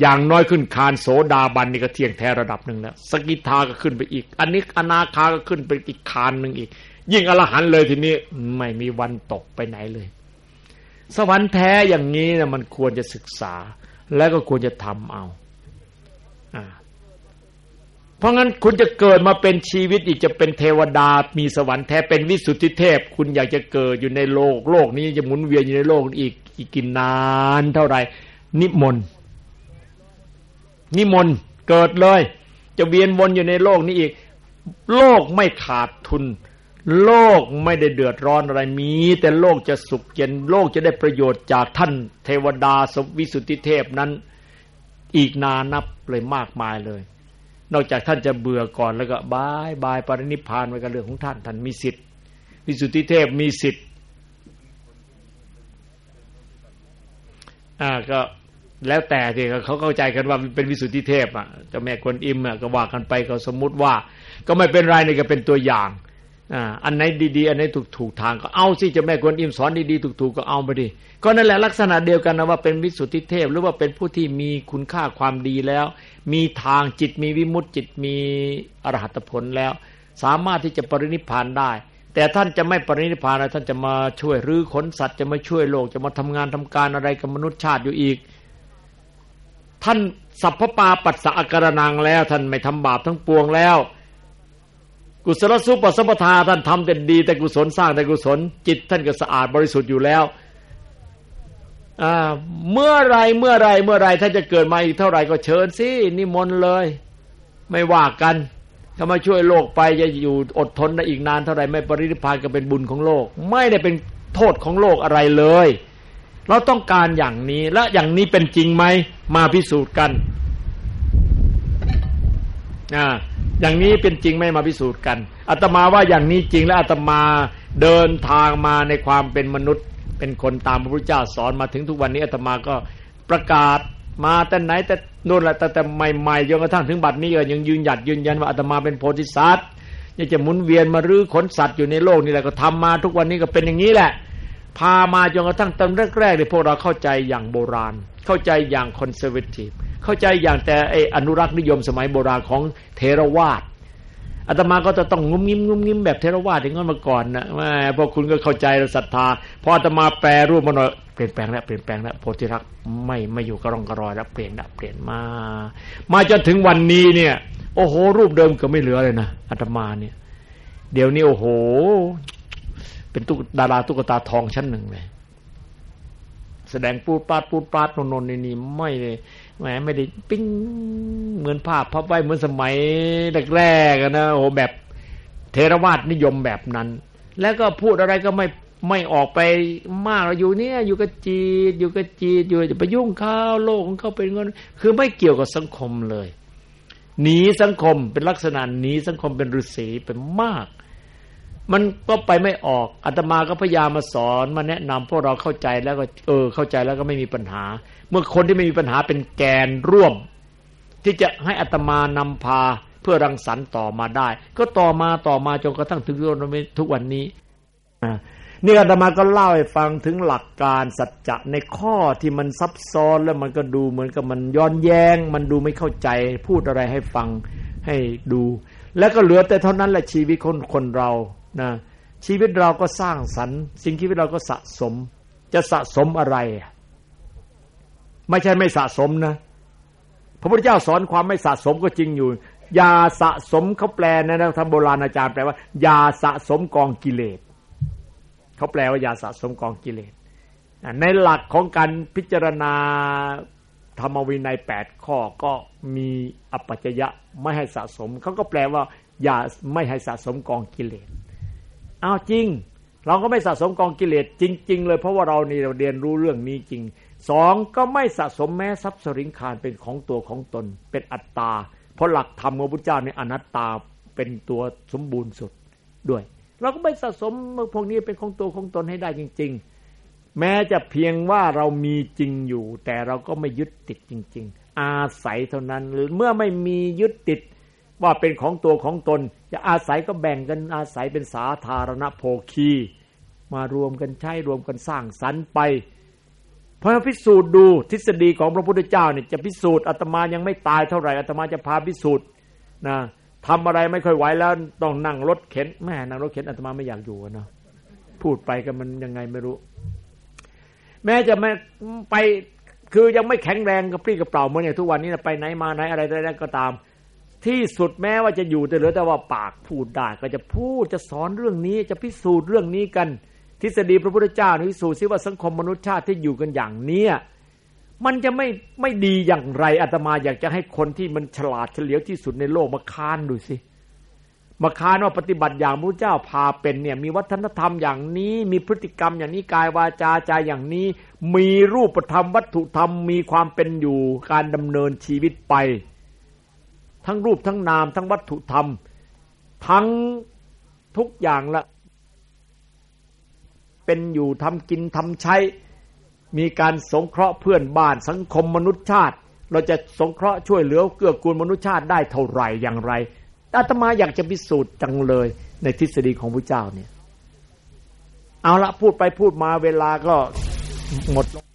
อย่างน้อยขึ้นคานโสดาบันนี่ก็เที่ยงแท้ระดับหนึ่งแล้วสกิทาก็ขึ้นไปอีก อันนี้อนาคาก็ขึ้นไปอีกคานหนึ่งอีก ยิ่งอรหันเลยทีนี้ไม่มีวันตกไปไหนเลย สวรรค์แท้อย่างนี้นะมันควรจะศึกษา แล้วก็ควรจะทำเอาอ่าเพราะงั้นคุณจะเกิดมาเป็นชีวิตอีกจะเป็นเทวดา มีสวรรค์แท้เป็นวิสุทธิเทพ คุณอยากจะเกิดอยู่ในโลก โลกนี้จะหมุนเวียนอยู่ในโลกอีกอีกกินนานเท่าไหร่นิมนต์ นิมนต์เกิดเลย จะเวียนวนอยู่ในโลกนี้อีก โลกไม่ขาดทุน โลกไม่ได้เดือดร้อนอะไรมี แต่โลกจะสุขเย็นโลกจะได้ประโยชน์จากท่านเทวดาสวิสุทธิเทพนั้น อีกนานับเลยมากมายเลย นอกจากท่านจะเบื่อก่อนแล้วก็ bye bye ปรินิพพานไว้กับเรื่องของท่านท่านมีสิทธิ์วิสุทธิเทพมีสิทธิ์อ่าก็ แล้วแต่ที่เขาเข้าใจกันว่าเป็นวิสุทธิเทพอะเจ้าแม่กวนอิมอะก็ว่ากันไปก็สมมุติว่า ก็ไม่เป็นไรนี่ก็เป็นตัวอย่างอ่าอันไหนดีๆ อันไหนถูกถูกทางก็เอาสิเจ้าแม่กวนอิมสอนดีๆถูกๆก็เอาไปดิก็นั่นแหละลักษณะเดียวกันนะว่าเป็นวิสุทธิเทพ หรือว่าเป็นผู้ที่มีคุณค่าความดีแล้ว มีทางจิตมีวิมุตติจิตมีอรหัตผลแล้ว สามารถที่จะปรินิพานได้แต่ท่านจะไม่ปรินิพานท่านจะมาช่วยรื้อขนสัตว์จะมาช่วยโลกจะมาทำงานทำการอะไรกับมนุษย์ชาติอยู่อีก ท่านสัพพปาปัสสะอาการนังแล้ว ท่านไม่ทำบาปทั้งปวงแล้ว กุศลสุปสัมปทาท่านทำแต่ดี แต่กุศลสร้างแต่กุศล จิตท่านก็สะอาดบริสุทธิ์อยู่แล้วเมื่อไรเมื่อไรเมื่อไรถ้าจะเกิดมาอีกเท่าไหร่ก็เชิญสินิมนต์เลย ไม่ว่ากันถ้ามาช่วยโลกไปจะอยู่อดทนได้อีกนานเท่าไหร่ไม่ปรินิพานก็เป็นบุญของโลก ไม่ได้เป็นโทษของโลกอะไรเลย เราต้องการอย่างนี้และอย่างนี้เป็นจริงไหมมาพิสูจน์กันอ่าอย่างนี้เป็นจริงไหมมาพิสูจน์กันอาตมาว่าอย่างนี้จริงและอาตมาเดินทางมาในความเป็นมนุษย์ เป็นคนตามพระพุทธเจ้าสอนมาถึงทุกวันนี้อาตมาก็ประกาศมาแต่ไหนแต่นู่นแหละแต่แต่ใหม่ๆจนกระทั่งถึงบัดนี้ก็ยังยืนหยัดยืนยันว่าอาตมาเป็นโพธิสัตว์ยังจะหมุนเวียนมารื้อขนสัตว์อยู่ในโลกนี่แหละก็ทำมาทุกวันนี้ก็เป็นอย่างนี้แหละ พามาจนกระทั่งตอนแรกๆเนี่ยพวกเราเข้าใจอย่างโบราณ เข้าใจอย่างคอนเซอร์เวทีฟเข้าใจอย่างแต่ไออนุรักษ์นิยมสมัยโบราณของเทรวาสอาตมาก็จะต้องงุ้มยิ้มงุ้มยิ้มแบบเทรวาสอย่างนั้นมาก่อนนะว่าพอคุณก็เข้าใจศรัทธาพออาตมาแปลรูปมาหน่อยเปลี่ยนแปลงแล้วเปลี่ยนแปลงแล้วโพธิรักไม่ไม่อยู่กระรองกระรอยแล้วเปลี่ยนแล้วเปลี่ยนมา มาจนถึงวันนี้เนี่ย โอ้โห รูปเดิมก็ไม่เหลือเลยนะอาตมาเนี่ย เดี๋ยวนี้โอ้โห เป็นตุ๊กดาราตุ๊กตาทองชั้นหนึ่งเลย แสดงปูดปาดปูดปาดนนนนี่ไม่เลยแหมไม่ได้ปิ้งเหมือนภาพพับไว้เหมือนสมัยแรกๆนะโอ้แบบเทรวาสนิยมแบบนั้น แล้วก็พูดอะไรก็ไม่ไม่ออกไปมากเราอยู่เนี่ย อยู่กับจีดอยู่กับจีดอยู่จะไปยุ่งข้าวโลกของเขาเป็นเงินคือไม่เกี่ยวกับสังคมเลยหนีสังคมเป็นลักษณะหนีสังคมเป็นฤาษีเป็นมาก มันก็ไปไม่ออกอาตมาก็พยายามมาสอนมาแนะนำพวกเราเข้าใจแล้วก็เออเข้าใจแล้วก็ไม่มีปัญหา เมื่อคนที่ไม่มีปัญหาเป็นแกนร่วม ที่จะให้อัตมานำพาเพื่อรังสรรค์ต่อมาได้ ก็ต่อมาต่อมาจนกระทั่งถึงทุกวันนี้นี่อาตมาก็เล่าให้ฟังถึงหลักการสัจจะในข้อที่มันซับซ้อนแล้วมันก็ดูเหมือนกับมันย้อนแยง้ง มันดูไม่เข้าใจ พูดอะไรให้ฟังให้ดู แล้วก็เหลือแต่เท่านั้นแหละชีวิตคนคนเรา นะชีวิตเราก็สร้างสรรค์สิ่งชีวิตเราก็สะสม จะสะสมอะไร ไม่ใช่ไม่สะสมนะ พระพุทธเจ้าสอนความไม่สะสมก็จริงอยู่อย่าสะสมเขาแปลนะนะท่านโบราณอาจารย์แปลว่าอย่าสะสมกองกิเลสเขาแปลว่าอย่าสะสมกองกิเลสในหลักของการพิจารณาธรรมวินัยแปดข้อก็มีอปัจจยะไม่ให้สะสมเขาก็แปลว่าอย่าไม่ให้สะสมกองกิเลส เอาจริง เราก็ไม่สะสมกองกิเลสจริง ๆ เลยเพราะว่าเรานี่เราเรียนรู้เรื่องนี้จริงสองก็ไม่สะสมแม้ทรัพย์สริงคารเป็นของตัวของตน เป็นอัตตา เพราะหลักธรรมของพระเจ้าในอนัตตาเป็นตัวสมบูรณ์สุดด้วย เราก็ไม่สะสมพวกนี้เป็นของตัวของตนให้ได้จริง ๆ แม้จะเพียงว่าเรามีจริงอยู่ แต่เราก็ไม่ยึดติดจริง ๆ อาศัยเท่านั้นเมื่อไม่มียึดติด ว่าเป็นของตัวของตน จะอาศัยก็แบ่งกันอาศัยเป็นสาธารณโภคี มารวมกันใช้รวมกันสร้างสรรค์ไปพอพิสูจน์ดูทฤษฎีของพระพุทธเจ้าเนี่ยจะพิสูจน์อาตมายังไม่ตายเท่าไหร่อาตมาจะพาพิสูจน์นะทำอะไรไม่ค่อยไหวแล้วต้องนั่งรถเข็นแม่นั่งรถเข็นอาตมาไม่อยากอยู่นะพูดไปกันมันยังไงไม่รู้ แม้จะไม่ไปคือยังไม่แข็งแรงกับปรี้กระเป๋าเหมือเนี่ยทุกวันนี้ไปไหนมาไหนอะไรได้ก็ตาม ที่สุดแม้ว่าจะอยู่แต่เหลือแต่ว่าปากพูดได้ก็จะพูดจะสอนเรื่องนี้จะพิสูจน์เรื่องนี้กัน ทฤษฎีพระพุทธเจ้าพิสูจน์ซิว่าสังคมมนุษยชาติที่อยู่กันอย่างเนี้ยมันจะไม่ไม่ดีอย่างไรอาตมาอยากจะให้คนที่มันฉลาดเฉลียวที่สุดในโลกมาค้านดูสิมาค้านว่าปฏิบัติอย่างพระเจ้าพาเป็นเนี่ยมีวัฒนธรรมอย่างนี้มีพฤติกรรมอย่างนี้กายวาจาใจอย่างนี้ มีรูปธรรมวัตถุธรรมมีความเป็นอยู่การดำเนินชีวิตไป ทั้งรูปทั้งนาม ทั้งวัตถุธรรม ทั้งทุกอย่างละ เป็นอยู่ทำกินทำใช้ มีการสงเคราะห์เพื่อนบ้านสังคมมนุษยชาติ เราจะสงเคราะห์ช่วยเหลือเกื้อกูลมนุษยชาติได้เท่าไหร่อย่างไรอาตมาอยากจะพิสูจน์จังเลยในทฤษฎีของพระเจ้าเนี่ย เอาละพูดไปพูดมาเวลาก็หมดลง